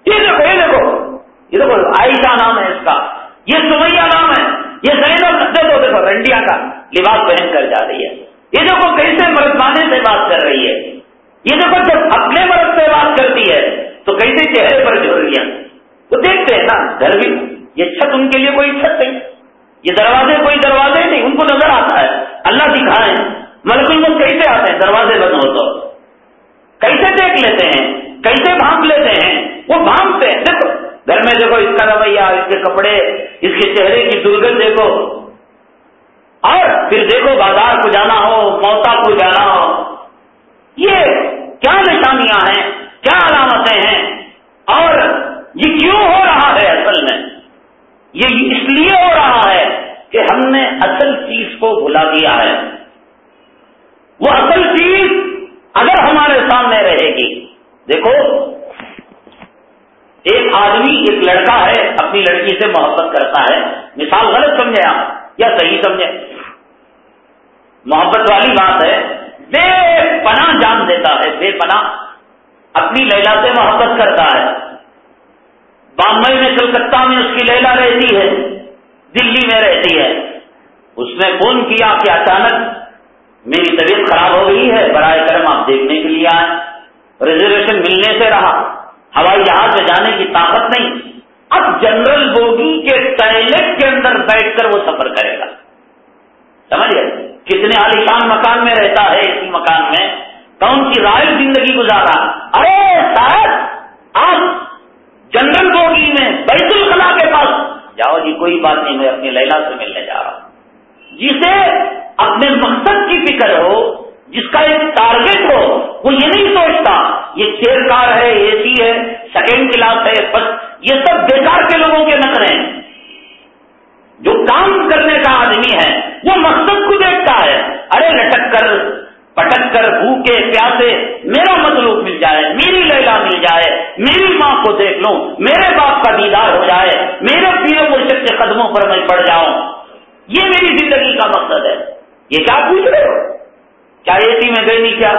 یہ دیکھو یہ دیکھو. یہ دیکھو، عائشہ نام ہے اس کا. یہ سمیا نام ہے. یہ زینب دیکھو دیکھو، رنڈیا کا لباس پہن کر جا رہی ہے. یہ دیکھو کیسے مردانے سے بات کر رہی ہے. یہ دیکھو جب اپنے مرد سے بات کرتی ہے، تو کیسے چہرے پر جھولیاں تو دیکھتے ہیں نا، گھر بھی یہ چھت ان کے لیے کوئی چھت نہیں. یہ دروازے کوئی دروازے نہیں، ان کو نظر آتا ہے. اللہ دکھائے. ملک الملک کیسے آتے ہیں؟ دروازے بند ہو تو. کیسے دیکھ لیتے ہیں؟ کیسے بھانپ لیتے ہیں؟ وہ بھانپتے ہیں۔ دیکھو، گھر میں دیکھو اس کا رویہ، اس کے کپڑے، اس کے چہرے کی دلگن دیکھو۔ اور پھر دیکھو بازار کو جانا ہو، موتا کو جانا ہو۔ یہ کیا نشانیاں ہیں، کیا علامتیں ہیں؟ اور یہ کیوں ہو رہا ہے اصل میں؟ یہ اس لیے ہو رہا ہے کہ ہم نے اصل چیز کو بھلا دیا ہے۔ وہ اصل چیز اگر ہمارے سامنے رہے گی۔ دیکھو ایک آدمی، ایک لڑکا ہے، اپنی لڑکی سے محبت کرتا ہے۔ مثال غلط سمجھے آپ، یا صحیح سمجھے محبت والی بات ہے، بے پناہ جان دیتا ہے، بے پناہ۔ اپنی لیلا سے محبت کرتا ہے۔ بامبئی میں، کلکتہ میں اس کی لیلا رہتی ہے، دلی میں رہتی ہے۔ اس نے فون کیا کہ اچانک میری طبیعت خراب ہو گئی ہے، برائے کرم آپ دیکھنے کے لیے آئے ریزرویشن ملنے سے رہا۔ ہوائی جہاز میں جانے کی طاقت نہیں۔ اب جنرل بوگی کے ٹائلٹ کے اندر بیٹھ کر وہ سفر کرے گا۔ سمجھ گئے؟ کتنے عالیشان مکان میں رہتا ہے اسی مکان میں۔ کون سی رائل زندگی گزارا؟ ارے صاحب آپ جنرل بوگی میں بیت الخلا کے پاس جاؤ جی کوئی بات نہیں، میں اپنی لیلا سے ملنے جا رہا ہوں۔ جسے اپنے مقصد کی فکر ہو جس کا ایک ٹارگیٹ ہو، وہ یہ نہیں سوچتا، یہ چیئر کار ہے اے سی ہے سیکنڈ کلاس ہے، بس یہ سب بیکار کے لوگوں کے نقرے ہیں۔ جو کام کرنے کا آدمی ہے، وہ مقصد کو دیکھتا ہے۔ ارے لٹک کر، پٹک کر، بھوکے، پیاسے، میرا مطلوب مل جائے، میری لیلا مل جائے، میری ماں کو دیکھ لوں، میرے باپ کا دیدار ہو جائے، میرے پیروں مرشد کے قدموں پر میں پڑ جاؤں۔ یہ میری زندگی کا مقصد ہے۔ یہ کیا پوچھ رہے ہو؟ کیا اے سی میں گئی نہیں کیا؟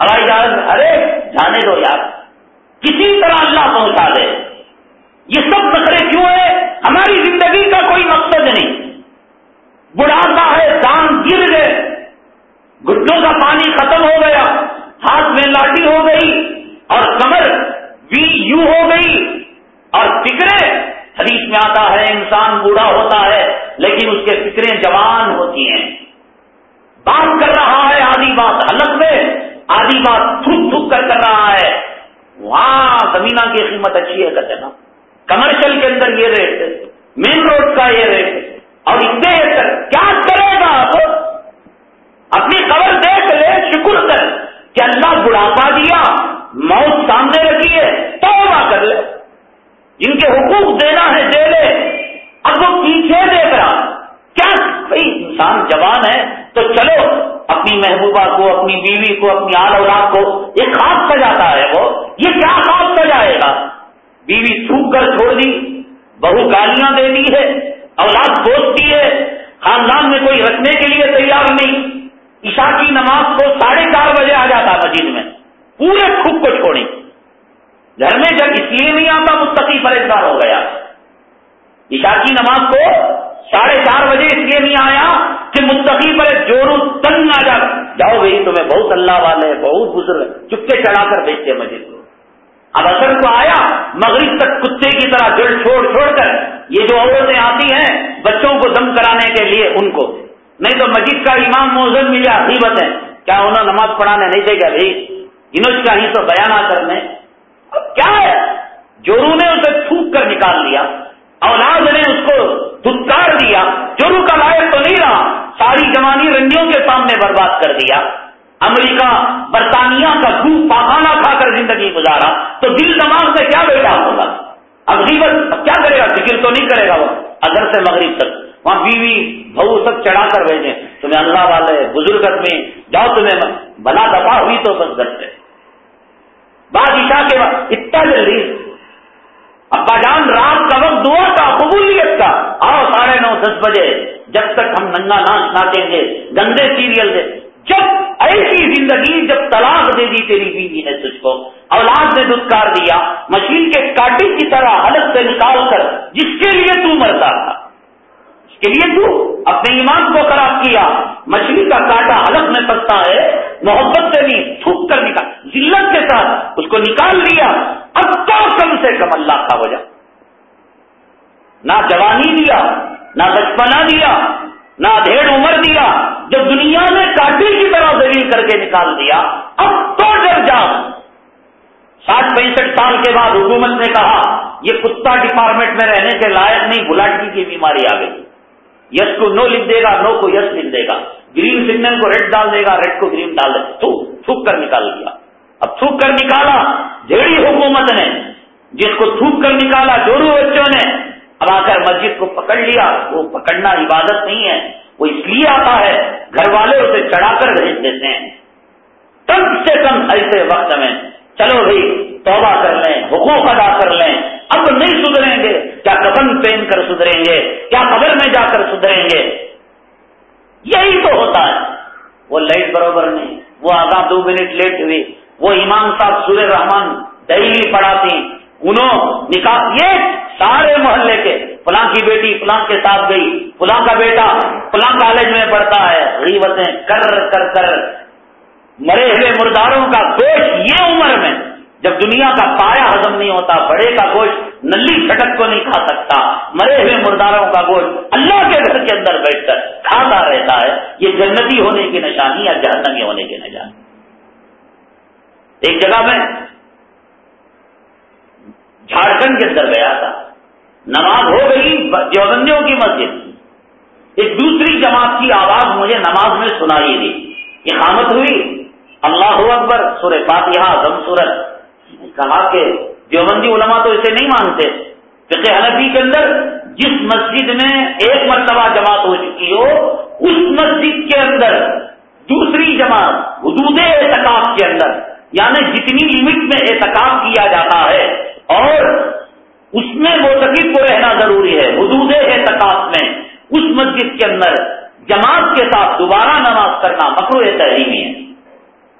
ہوائی جہاز ارے، جانے دو یار۔ کسی طرح اللہ پہنچا دے۔ یہ سب نخرے کیوں ہے ہماری زندگی کا کوئی مقصد نہیں۔ بڑھاپا ہے دان گر گئے۔ گٹوں کا پانی ختم ہو گیا۔ ہاتھ میں لاٹھی ہو گئی۔ اور کمر وی یو ہو گئی۔ اور فکریں حدیث میں آتا ہے، انسان بوڑھا ہوتا ہے، لیکن اس کے فکریں جوان ہوتی ہیں۔ بات کر رہا ہے آدھی بات الگ میں، آدھی بات تھک تھک کر کر رہا ہے۔ وہاں زمینہ کی قیمت اچھی ہے کہتے نا۔ کمرشل کے اندر یہ ریٹ مین روڈ کا یہ ریٹ اور اتنے کیا کرے گا آپ؟ اپنی خبر دیکھ لے، شکر کر کہ اللہ بڑھاپا دیا، موت سامنے رکھی ہے تو کر لے۔ جن کے حقوق دینا ہے، دے لے اب وہ پیچھے دیکھ رہا کیا؟ بھائی انسان جوان ہے تو چلو، اپنی محبوبہ کو، اپنی بیوی کو، اپنی آل اولاد کو ایک خواب سجاتا ہے وہ۔ یہ کیا خواب سجائے گا؟ بیوی تھوک کر چھوڑ دی، بہو گالیاں دے دی ہے، اولاد دوستی ہے۔ خاندان میں کوئی رکھنے کے لیے تیار نہیں۔ عشاء کی نماز کو ساڑھے چار بجے آ جاتا مسجد میں۔ پورے خود کو چھوڑی۔ گھر میں جب اس لیے نہیں آتا، مستقی پریشان ہو گیا۔ عشاء کی نماز کو ساڑھے چار بجے اس لیے نہیں آیا کہ مستقی پر جورو تنگ آ جا۔ جاؤ بھائی تمہیں بہت اللہ والے بہت بزرگ چپکے چڑھا کر بیچتے مسجد کو اب اثر کو آیا، مغرب تک کتے کی طرح جڑ چھوڑ چھوڑ کر یہ جو عورتیں آتی ہیں بچوں کو دم کرانے کے لیے ان کو۔ نہیں تو مسجد کا امام موزن ملا حقیبت ہے۔ کیا انہوں نماز پڑھانے نہیں دے گا بھائی، انہوں کا ہی تو بیانہ کرنے اب کیا ہے؟ جورو نے اسے تھوک کر نکال لیا۔ اولاد نے اس کو دھتکار دیا جورو کا لائق تو نہیں رہا، ساری جوانی رنڈیوں کے سامنے برباد کر دیا۔ امریکہ برطانیہ کا دھوپ پاخانہ کھا کر زندگی گزارا، تو دل دماغ سے کیا بیٹا ہوگا؟ اب کیا کرے گا؟ ذکر تو نہیں کرے گا وہ۔ اگر سے مغرب تک، وہاں بیوی، بہو سب چڑھا کر بھیجے تمہیں اللہ والے بزرگ میں جاؤ، تمہیں بلا دفاع ہوئی تو بس گھر سے۔ بادشاہ کے بعد اتنا جلدی ابا جان، رات کا وقت دعا کا قبولیت کا آؤ ساڑھے نو، دس بجے۔ جب تک ہم ننگا ناچ ناچیں گے، گندے سیریل دے۔ جب ایسی زندگی، جب طلاق دے دی تیری بیوی نے تجھ کو، اولاد نے دھتکار دیا، مشین کے کاٹی کی طرح حلق سے نکال کر، جس کے لیے تو مرتا تھا۔ کے لیے تو اپنے ایمان کو خراب کیا، مچھلی کا کاٹا حلق میں پھنستا ہے، محبت سے نہیں، تھوک کر نکال ذلت کے ساتھ اس کو نکال لیا، اب تو کم سے کم اللہ کا وجہ؟ نہ جوانی دیا، نہ بچپنا دیا، نہ ڈھیر عمر دیا، جب دنیا میں کاٹی کی طرح دلیل کر کے نکال دیا، اب تو ڈر جا؟ ساٹھ پینسٹھ سال کے بعد حکومت نے کہا، یہ کتا ڈپارٹمنٹ میں رہنے کے لائق نہیں بلاٹی کی بیماری آ گئی۔ یس کو نو لکھ دے گا نو کو یس لکھ دے گا گرین سگنل کو ریڈ ڈال دے گا ریڈ کو گرین ڈال دے گا تھوک کر نکال دیا اب تھوک کر نکالا جیڑی حکومت نے جس کو تھوک کر نکالا جورو بچوں نے اب آ کر مسجد کو پکڑ لیا وہ پکڑنا عبادت نہیں ہے وہ اس لیے آتا ہے گھر والے اسے چڑھا کر بھیج دیتے ہیں کم سے کم ایسے وقت میں چلو بھائی، توبہ کر لیں، حقوق ادا کر لیں، اب نہیں سدھریں گے۔ کیا کفن پہن کر سدھریں گے؟ کیا قبر میں جا کر سدھریں گے؟ یہی تو ہوتا ہے۔ وہ لائٹ برابر نہیں، وہ آگاہ دو منٹ لیٹ ہوئی۔ وہ امام صاحب سورہ رحمان ڈیلی پڑھاتی۔ انہوں نکاح، یہ سارے محلے کے، فلاں کی بیٹی فلاں کے ساتھ گئی، فلاں کا بیٹا فلاں کالج میں پڑھتا ہے۔ غیبتیں کر کر کر۔ مرے ہوئے مرداروں کا گوشت یہ عمر میں جب دنیا کا پایا ہزم نہیں ہوتا، بڑے کا گوشت نلی چھٹک کو نہیں کھا سکتا۔ مرے ہوئے مرداروں کا گوشت اللہ کے گھر کے اندر بیٹھ کر کھاتا رہتا ہے۔ یہ جنتی ہونے کی نشانی یا جہنمی ہونے کی نشانی۔ ایک جگہ میں جھارکھنڈ کے اندر گیا تھا۔ نماز ہو گئی، دیوبندیوں کی مسجد۔ ایک دوسری جماعت کی آواز مجھے نماز میں سنائی دی۔ اقامت ہوئی۔ اللہ اکبر، سورہ فاتحہ، غم سورت کہا کہ دیوبندی علماء تو اسے نہیں مانتے۔ فقہ حنفی کے اندر جس مسجد میں ایک مرتبہ جماعت ہو چکی ہو، اس مسجد کے اندر دوسری جماعت حدود اعتکاف کے اندر یعنی جتنی لمٹ میں احتکاب کیا جاتا ہے، اور اس میں موتقب کو رہنا ضروری ہے، حدود اعتکاف میں اس مسجد کے اندر جماعت کے ساتھ دوبارہ نماز کرنا مکرو تحریمی ہے۔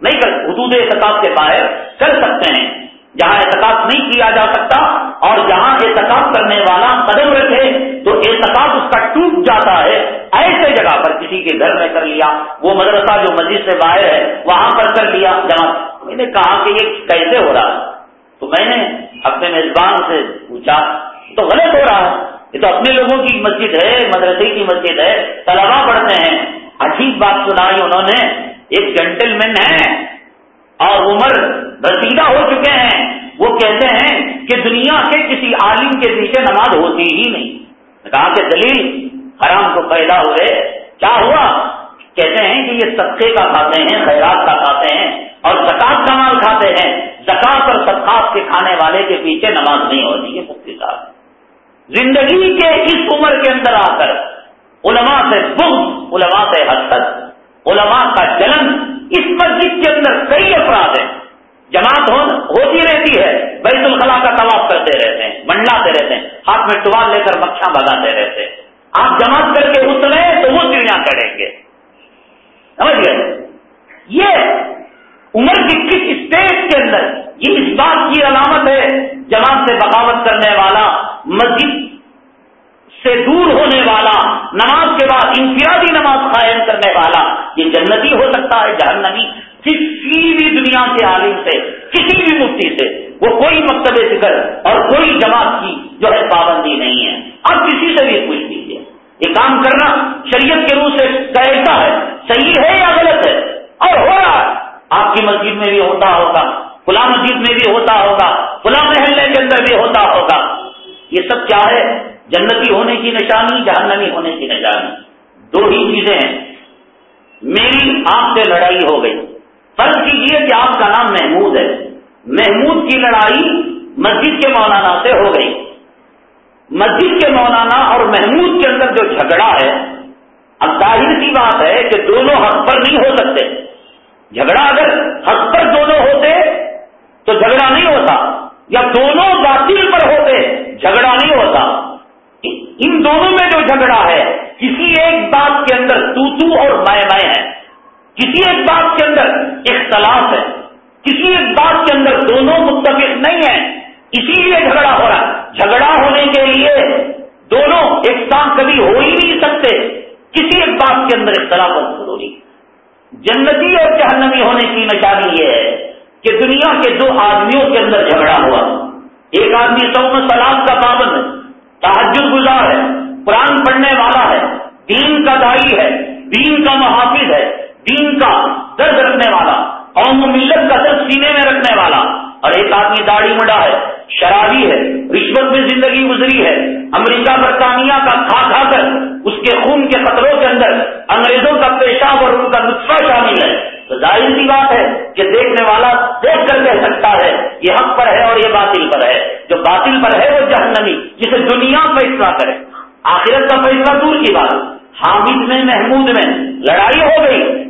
نہیں کر حدود اعتکاف کے باہر کر سکتے ہیں۔ جہاں احتکاب نہیں کیا جا سکتا اور جہاں احتکاب کرنے والا قدم رکھے، تو احتکاب اس کا ٹوٹ جاتا ہے۔ ایسے جگہ پر کسی کے گھر میں کر لیا، وہ مدرسہ جو مسجد سے باہر ہے، وہاں پر کر لیا۔ جمع میں نے کہا کہ یہ کیسے ہو رہا ہے؟ تو میں نے اپنے میزبان سے پوچھا تو غلط ہو رہا ہے۔ یہ تو اپنے لوگوں کی مسجد ہے، مدرسے کی مسجد ہے طلبا پڑھتے ہیں۔ عجیب بات سنائی انہوں نے۔ ایک جینٹل مین ہے اور عمر رسیدہ ہو چکے ہیں۔ وہ کہتے ہیں کہ دنیا کے کسی عالم کے پیچھے نماز ہوتی ہی نہیں۔ کہا کہ دلیل حرام کو پیدا ہوئے۔ کیا ہوا؟ کہتے ہیں کہ یہ صدقے کا کھاتے ہیں، خیرات کا کھاتے ہیں اور زکات کا مال کھاتے ہیں۔ زکات اور صدقات کے کھانے والے کے پیچھے نماز نہیں ہوتی ہے مفتی صاحب۔ زندگی کے اس عمر کے اندر آ کر علماء سے بغض، علماء سے حسد علماء کا جلن اس مسجد کے اندر کئی افراد ہیں۔ جماعت ہوتی رہتی ہے، بیت الخلا کا طواف کرتے رہتے ہیں منڈلاتے رہتے ہیں، ہاتھ میں ٹوال لے کر مکھیاں بگاتے رہتے ہیں۔ آپ جماعت کر کے اترے تو وہ سیڑھیاں کریں گے۔ سمجھ گئے؟ یہ عمر کی کس اسٹیج کے اندر یہ اس بات کی علامت ہے، جماعت سے بغاوت کرنے والا مسجد سے دور ہونے والا، نماز کے بعد انفرادی نماز قائم کرنے والا، یہ جنتی ہو سکتا ہے، جہنمی، کسی بھی دنیا کے عالم سے، کسی بھی مفتی سے، وہ کوئی مکتب فکر اور کوئی جماعت کی جو ہے پابندی نہیں ہے۔ اب کسی سے بھی پوچھ لیجیے یہ کام کرنا شریعت کے روح سے کیسا ہے، صحیح ہے یا غلط ہے؟ اور ہو رہا ہے۔ آپ کی مسجد میں بھی ہوتا ہوگا، فلاں مسجد میں بھی ہوتا ہوگا، فلاں محلے کے اندر بھی ہوتا ہوگا۔ یہ سب کیا ہے؟ جنتی ہونے کی نشانی، جہنمی ہونے کی نشانی۔ دو ہی چیزیں ہیں۔ میری آپ سے لڑائی ہو گئی۔ فرض کیجیے کہ آپ کا نام محمود ہے۔ محمود کی لڑائی مسجد کے مولانا سے ہو گئی۔ مسجد کے مولانا اور محمود کے اندر جو جھگڑا ہے، اب ظاہر سی بات ہے کہ دونوں حق پر نہیں ہو سکتے۔ جھگڑا اگر حق پر دونوں ہوتے تو جھگڑا نہیں ہوتا، یا دونوں باطل پر ہوتے، جھگڑا نہیں ہوتا۔ ان دونوں میں جو جھگڑا ہے، کسی ایک بات کے اندر تو تو اور میں میں ہے۔ کسی ایک بات کے اندر اختلاف ہے۔ کسی ایک بات کے اندر دونوں متفق نہیں ہیں۔ اسی لیے جھگڑا ہو رہا ہے۔ جھگڑا ہونے کے لیے دونوں ایک ساتھ کبھی ہو ہی نہیں سکتے۔ کسی ایک بات کے اندر اختلاف ضروری جنتی اور جہنمی ہونے کی نشانی یہ ہے کہ دنیا کے دو آدمیوں کے اندر جھگڑا ہوا۔ ایک آدمی سو میں سلام کا پابند ہے۔ تحجد گزار ہے، قرآن پڑھنے والا ہے، دین کا دائی ہے، دین کا محافظ ہے، دین کا درد رکھنے والا، قوم ملت کا درد سینے میں رکھنے والا۔ اور ایک آدمی داڑھی مڈا ہے، شرابی ہے، رشوت میں زندگی گزری ہے، امریکہ برطانیہ کا کھا کھا کر اس کے خون کے خطروں کے اندر انگریزوں کا پیشاب اور ان کا نسخہ شامل ہے۔ تو ظاہر سی بات ہے کہ دیکھنے والا دیکھ کر کہہ سکتا ہے، یہ حق پر ہے اور یہ باطل پر ہے۔ جو باطل پر ہے وہ جہنمی، جسے دنیا فیصلہ کرے۔ آخرت کا فیصلہ دور کی بات۔ حامد میں، محمود میں، لڑائی ہو گئی۔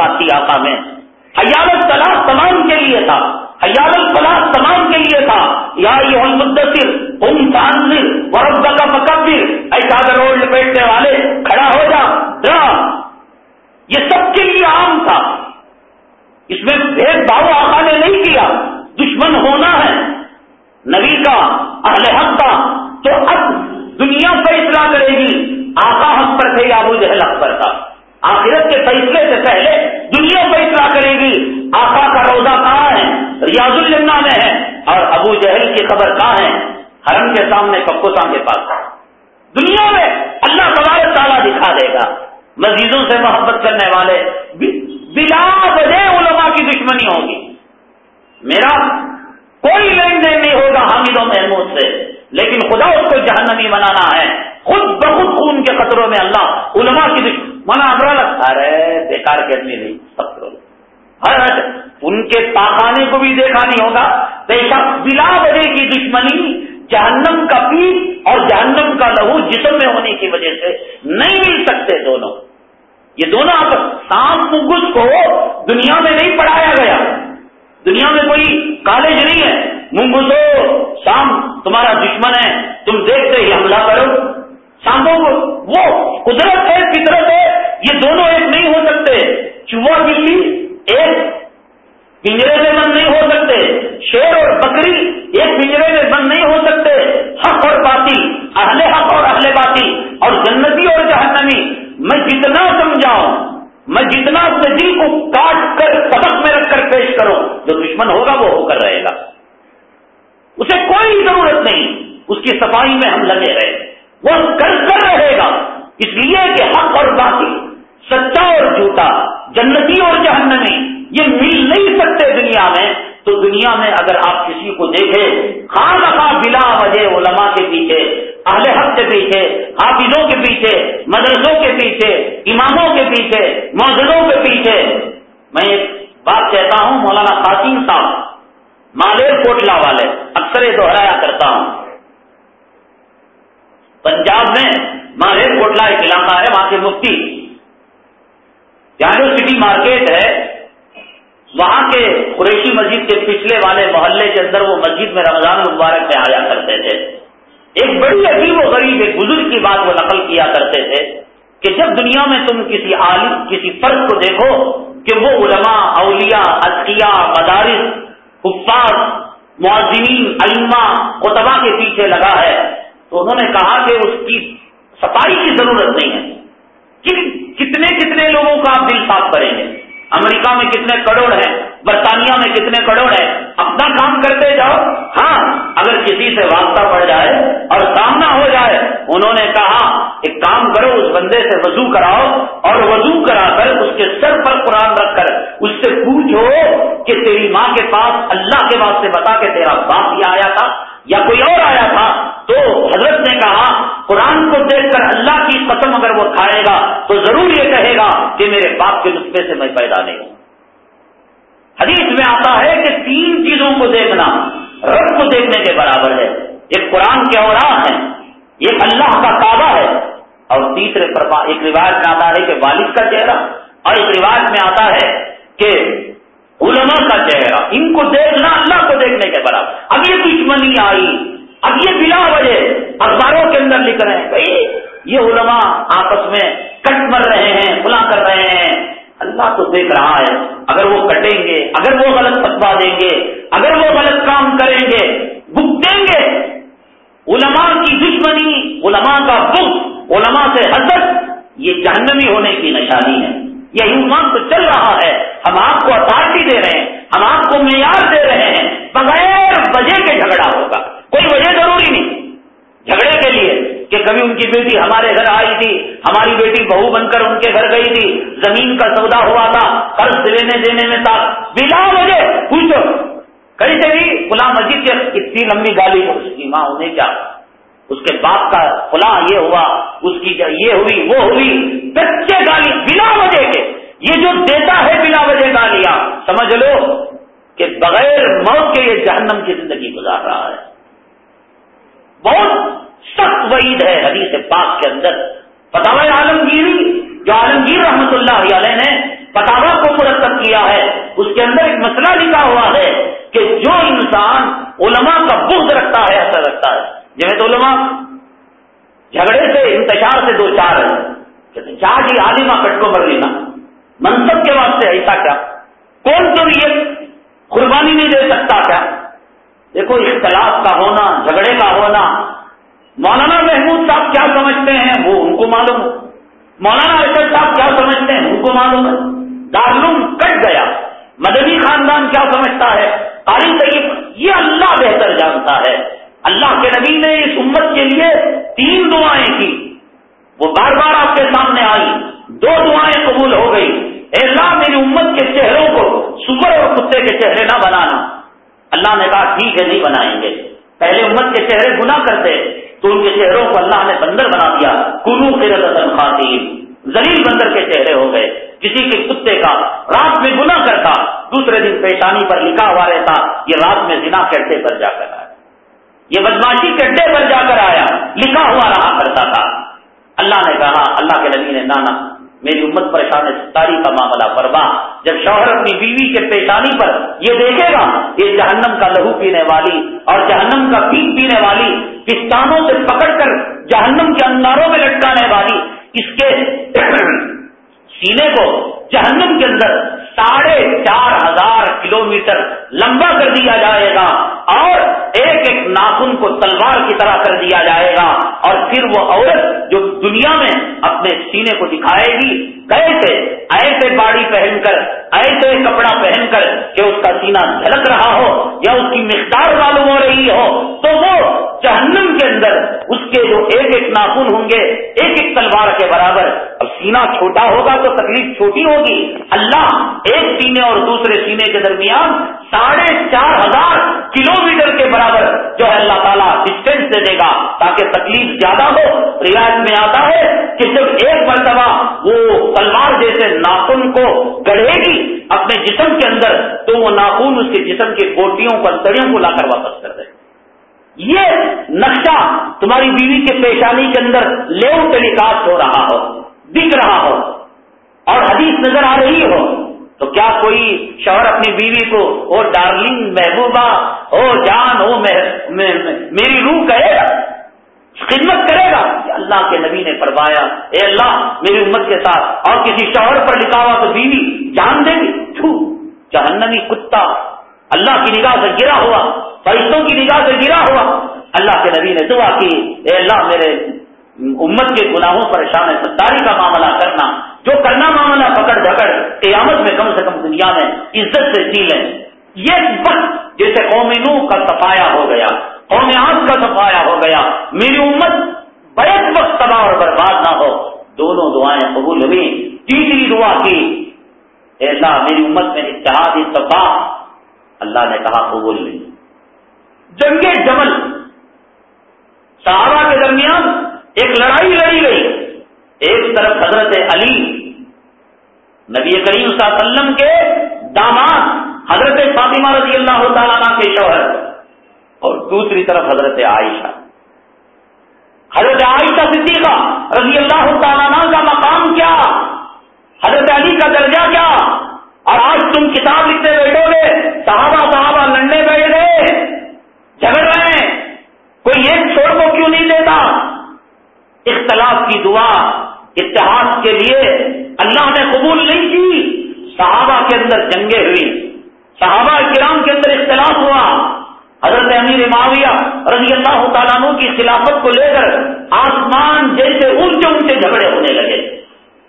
بات تھی آقا میں۔ حیالت تلاش تمام کے لیے تھا۔ حیال الفلاح تمام کے لیے تھا۔ یا یہ مدثر ام تانزر ورب کا مقبر ایسا روڈ لپیٹنے والے، کھڑا ہو جا، ڈرا۔ یہ سب کے لیے عام تھا۔ اس میں بھید بھاؤ آقا نے نہیں کیا۔ دشمن ہونا ہے۔ نبی کا، اہل حق کا۔ تو اب دنیا فیصلہ کرے گی۔ آقا حق پر تھے یا ابو جہل حق پر تھا۔ آخرت کے فیصلے سے پہلے دنیا فیصلہ کرے گی۔ آقا کا روزہ کہاں ہے؟ ریاض الجنہ میں ہے۔ اور ابو جہل کی خبر کہاں ہے؟ حرم کے سامنے کپوسا کے پاس دنیا میں اللہ تبارک تعالیٰ دکھا دے گا۔ مزیدوں سے محبت کرنے والے بلا وجہ علماء کی دشمنی ہوگی۔ میرا کوئی لین دین نہیں ہوگا حامد و محمود سے۔ لیکن خدا اس کو جہنمی بنانا ہے۔ خود بخود خون کے خطروں میں اللہ علماء کی دشمنی منا برا لگتا ہے بیکار کے آدمی نہیں سب ہر ان کے پاخانے کو بھی دیکھا نہیں ہوگا۔ ایسا بلا وجہ کی دشمنی جہنم کا پیٹ اور جہنم کا لہو جسم میں ہونے کی وجہ سے نہیں مل سکتے دونوں۔ یہ دونوں آپ سام مگس کو دنیا میں نہیں پڑھایا گیا۔ دنیا میں کوئی کالج نہیں ہے۔ منگسو شام تمہارا دشمن ہے، تم دیکھتے ہی حملہ کرو۔ سانپوں کو، وہ قدرت ہے، فطرت ہے، یہ دونوں ایک نہیں ہو سکتے۔ چوہا بلی ایک پنجرے میں بند نہیں ہو سکتے۔ شیر اور بکری ایک پنجرے میں بند نہیں ہو سکتے۔ حق اور باطل، اہل حق اور اہل باطل، اور جنتی اور جہنمی۔ میں جتنا سمجھاؤں، میں جتنا اپنے دل کو کاٹ کر سبق میں رکھ کر پیش کروں، جو دشمن ہوگا وہ ہو کر رہے گا۔ اسے کوئی ضرورت نہیں، اس کی صفائی میں ہم لگے رہے۔ وہ کر کر رہے گا۔ اس لیے کہ حق اور باطل، سچا اور جھوٹا، جنتی اور جہنمی، یہ مل نہیں سکتے دنیا میں۔ تو دنیا میں اگر آپ کسی کو دیکھیں خان خاں بلا وجہ علماء کے پیچھے، اہل حق کے پیچھے، حافظوں کے پیچھے، مدرسوں کے پیچھے، اماموں کے پیچھے، معذروں کے پیچھے۔ میں ایک بات کہتا ہوں، مولانا قاسم صاحب مالیر کوٹلا والے، اکثر یہ دوہرایا کرتا ہوں۔ پنجاب میں مالیر کوٹلا ایک علاقہ ہے، وہاں کے مفتی۔ یہاں جو سٹی مارکیٹ ہے۔ وہاں کے قریشی مسجد کے پچھلے والے محلے کے اندر وہ مسجد میں رمضان المبارک میں آیا کرتے تھے۔ ایک بڑی عجیب و غریب، ایک بزرگ کی بات وہ نقل کیا کرتے تھے کہ جب دنیا میں تم کسی عالم، کسی فرد کو دیکھو کہ وہ علماء، اولیاء عطیہ مدارس استاد معذمین علما قطبہ کے پیچھے لگا ہے۔ تو انہوں نے کہا کہ اس کی صفائی کی ضرورت نہیں ہے۔ کتنے کتنے لوگوں کا آپ دل صاف کریں گے؟ امریکہ میں کتنے کروڑ ہیں، برطانیہ میں کتنے کروڑ ہیں، اپنا کام کرتے جاؤ۔ ہاں اگر کسی سے واسطہ پڑ جائے اور سامنا ہو جائے، انہوں نے کہا، ایک کام کرو، اس بندے سے وضو کراؤ اور وضو کرا کر اس کے سر پر قرآن رکھ کر اس سے پوچھو کہ تیری ماں کے پاس اللہ کے واسطے بتا کے تیرا باپ یہ آیا تھا یا کوئی اور آیا تھا۔ تو حضرت نے کہا قرآن کو دیکھ کر اللہ کی قسم اگر وہ کھائے گا تو ضرور یہ کہے گا کہ میرے باپ کے نسخے سے میں پیدا نہیں ہوں۔ حدیث میں آتا ہے کہ تین چیزوں کو دیکھنا رب کو دیکھنے کے برابر ہے۔ ایک قرآن کے اوراق ہیں، ایک اللہ کا کعبہ ہے۔ اور تیسرے ایک روایت میں آتا ہے کہ والد کا چہرہ۔ اور ایک روایت میں آتا ہے کہ علماء کا چہرہ۔ ان کو دیکھنا اللہ کو دیکھنے کے برابر۔ اب یہ دشمنی آئی اب یہ بلا وجہ اخباروں کے اندر لکھ رہے ہیں، بھائی، یہ علماء آپس میں کٹ مر رہے ہیں کھلا کر رہے ہیں۔ اللہ تو دیکھ رہا ہے، اگر وہ کٹیں گے، اگر وہ غلط فتوا دیں گے، اگر وہ غلط کام کریں گے دیں گے۔ علماء کی دشمنی، علماء کا بخ علماء سے حسد یہ جہنمی ہونے کی نشانی ہے۔ یہ ایمان تو چل رہا ہے۔ ہم آپ کو اتارٹی دے رہے ہیں، ہم آپ کو معیار دے رہے ہیں، بغیر وجہ کے جھگڑا ہوگا۔ کوئی وجہ ضروری نہیں۔ جھگڑے کے لیے کہ کبھی ان کی بیٹی ہمارے گھر آئی تھی، ہماری بیٹی بہو بن کر ان کے گھر گئی تھی، زمین کا سودا ہوا تھا، قرض لینے دینے میں تھا۔ بلا وجہ پوچھو۔ کہیں سے بھی فلاں مسجد کے اتنی لمبی گالی اس کی ماں انہیں کیا؟ اس کے باپ کا فلاں یہ ہوا، اس کی یہ ہوئی، وہ ہوئی۔ بچے گالی بلا وجہ کے۔ یہ جو دیتا ہے بلا وجہ گالیاں، سمجھ لو کہ بغیر موت کے یہ جہنم کی زندگی گزار رہا ہے۔ بہت سخت وعید ہے حدیث پاک کے اندر۔ پتاوا عالمگیری، جو عالمگیر رحمت اللہ علیہ نے پتاوا کو مرتب کیا ہے، اس کے اندر ایک مسئلہ لکھا ہوا ہے کہ جو انسان علماء کا بغض رکھتا ہے، اثر رکھتا ہے۔ جیسے تو علماء جھگڑے سے، انتشار سے دو چار ہے چار جی عالمہ کٹ کو مر لینا۔ منصب کے واسطے ایسا کیا؟ کون تو یہ قربانی نہیں دے سکتا کیا؟ دیکھو، اختلاف کا ہونا، جھگڑے کا ہونا۔ مولانا محمود صاحب کیا سمجھتے ہیں؟ وہ ان کو معلوم ہے۔ مولانا ارشد صاحب کیا سمجھتے ہیں؟ ان کو معلوم ہے۔ دارالعلوم کٹ گیا۔ مدنی خاندان کیا سمجھتا ہے؟ قاری طیب، یہ اللہ بہتر جانتا ہے۔ اللہ کے نبی نے اس امت کے لیے تین دعائیں کی۔ وہ بار بار آپ کے سامنے آئی۔ دو دعائیں قبول ہو گئی۔ اے اللہ، میری امت کے چہروں کو سور اور کتے کے چہرے نہ بنانا۔ اللہ نے کہا، ٹھیک ہے، نہیں بنائیں گے۔ پہلے امت کے چہرے گنا کرتے، تو ان کے چہروں کو اللہ نے بندر بنا دیا۔ کنو کے خاطین زلیل بندر کے چہرے ہو گئے۔ کسی کے کتے کا رات میں گنا کرتا، دوسرے دن پیشانی پر لکھا ہوا رہتا، یہ رات میں زنا کرتے پر جا کر آیا؟ یہ بدماشی کڈے پر جا کر آیا؟ لکھا ہوا رہا کرتا تھا۔ اللہ نے کہا، اللہ کے نبی نے نانا میری امت پریشان ستاری کا معاملہ فرما جب شوہر اپنی بیوی کے پیشانی پر یہ دیکھے گا، یہ جہنم کا لہو پینے والی اور جہنم کا پیٹ پینے والی پستانوں سے پکڑ کر جہنم کے انداروں میں لٹکانے والی، اس کے سینے کو جہنم کے اندر ساڑھے چار ہزار کلو میٹر لمبا کر دیا جائے گا اور ایک ایک ناخن کو تلوار کی طرح کر دیا جائے گا اور پھر وہ عورت جو دنیا میں اپنے سینے کو دکھائے گی، کیسے؟ ایسے باڑی پہن کر، ایسے کپڑا پہن کر کہ اس کا سینہ جھلک رہا ہو یا اس کی مقدار معلوم ہو رہی ہو، تو وہ جہنم کے اندر اس کے جو ایک ایک ناخن ہوں گے، ایک ایک تلوار کے برابر، اب سینہ چھوٹا ہوگا تو تکلیف چھوٹی ہوگی۔ اللہ ایک سینے اور دوسرے سینے کے درمیان ساڑھے چار ہزار کلو میٹر کے برابر جو ہے اللہ تعالیٰ ڈسٹینس دے دے گا تاکہ تکلیف زیادہ ہو۔ رواج میں آتا ہے کہ جب ایک مرتبہ وہ تلوار جیسے ناخن کو گڑھے گی اپنے جسم کے اندر، تو وہ ناخن اس کے جسم کی گوٹیوں کو انتڑیوں کو لا کر واپس کر دے۔ یہ نقشہ تمہاری بیوی کے پیشانی کے اندر لیو ٹیلی کاسٹ ہو رہا ہو، دکھ رہا ہو اور حدیث نظر آ رہی ہو۔ تو کیا کوئی شوہر اپنی بیوی کو او ڈارلنگ محبوبہ، او جان، او میری روح کہے گا؟ خدمت کرے گا؟ اللہ کے نبی نے فرمایا، اے اللہ، میری امت کے ساتھ اور کسی شوہر پر لکھا ہوا تو بیوی جان دے گی؟ چھو جہنمی کتا، اللہ کی نگاہ سے گرا ہوا، فرشتوں کی نگاہ سے گرا ہوا۔ اللہ کے نبی نے دعا کی، اے اللہ، میرے امت کے گناہوں پر شان ستاری کا معاملہ کرنا، جو کرنا معاملہ پکڑ دھکڑ قیامت میں کم سے کم دنیا میں عزت سے سی لیں۔ یہ وقت جیسے قوم نو کا سفایا ہو گیا، قوم آس کا سفایا ہو گیا۔ میری امت بڑے وقت تباہ اور برباد نہ ہو۔ دونوں دعائیں قبول ہوئی تیسری دعا کی، اے اللہ، میری امت میں اتحاد اتفاق اللہ نے کہا، قبول نہیں۔ جنگ جمل، صحابہ کے درمیان ایک لڑائی لڑی گئی۔ ایک طرف حضرت علی، نبی کریم صلی اللہ علیہ وسلم کے داماد، حضرت فاطمہ رضی اللہ تعالیٰ کے شوہر، اور دوسری طرف حضرت عائشہ۔ حضرت عائشہ صدیقہ رضی اللہ تعالیٰ کا مقام کیا؟ حضرت علی کا درجہ کیا؟ اور آج تم کتاب لکھتے بیٹھو گے، صحابہ صحابہ لڑنے بیٹھ گئے جھگڑ رہے ہیں کوئی کی دعا اتحاد کے لیے اللہ نے قبول نہیں کی، صحابہ کے اندر جنگیں ہوئی۔ صحابہ کرام کے اندر اختلاف ہوا۔ حضرت امیر معاویہ رضی اللہ تعالیٰ عنہ کی خلافت کو لے کر آسمان جیسے اونچے اونچے جھگڑے ہونے لگے۔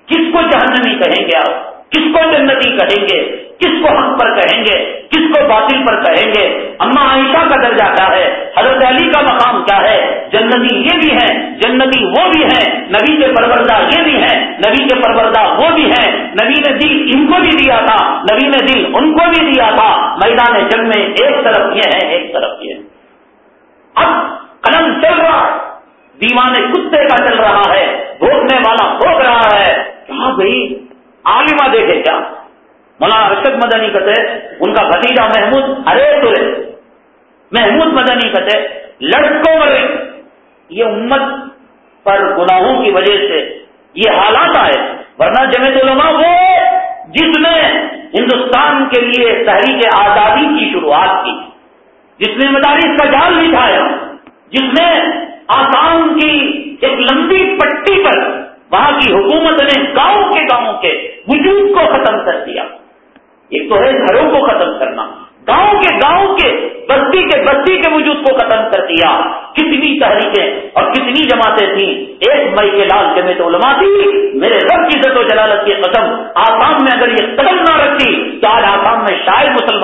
کس کو جہنمی کہیں گے آپ؟ کس کو جنتی کہیں گے؟ کس کو حق پر کہیں گے؟ کس کو باطل پر کہیں گے؟ اما عائشہ کا درجہ کیا ہے؟ حضرت علی کا مقام کیا ہے؟ جنتی یہ بھی ہے جنتی وہ بھی ہے نبی کے پروردہ یہ بھی ہے نبی کے پروردہ وہ بھی ہے نبی نے دل ان کو بھی دیا تھا، نبی نے دل ان کو بھی دیا تھا۔ میدان جنگ میں ایک طرف یہ ہے، ایک طرف یہ اب قلم چل رہا ہے، دیوانے کتے کا چل رہا ہے، بھوکنے والا بھوک رہا ہے۔ کہاں بھائی عالمہ دیکھے کیا؟ مولانا ارشد مدنی کہتے ان کا بھتیجا محمود ارے تو محمود مدنی کہتے لڑکوں مرے یہ امت پر گناہوں کی وجہ سے یہ حالات آئے۔ ورنہ جمع علماء وہ جس نے ہندوستان کے لیے تحریک آزادی کی شروعات کی، جس نے مدارس کا جال بچھایا جس نے آسام کی ایک لمبی پٹی پر وہاں کی حکومت نے گاؤں کے گاؤں کے وجود کو ختم کر دیا۔ ایک تو ہے گھروں کو ختم کرنا۔ گاؤں کے گاؤں کے بستی کے بستی کے وجود کو ختم کر دیا۔ کتنی تحریکیں اور کتنی جماعتیں تھیں۔ ایک مئی کے لال جمع علماء تھی۔ میرے رب کی عزت و جلالت کی قدم آسام میں اگر یہ قدم نہ رکھتی، تو آج آسام میں شاید مسلمان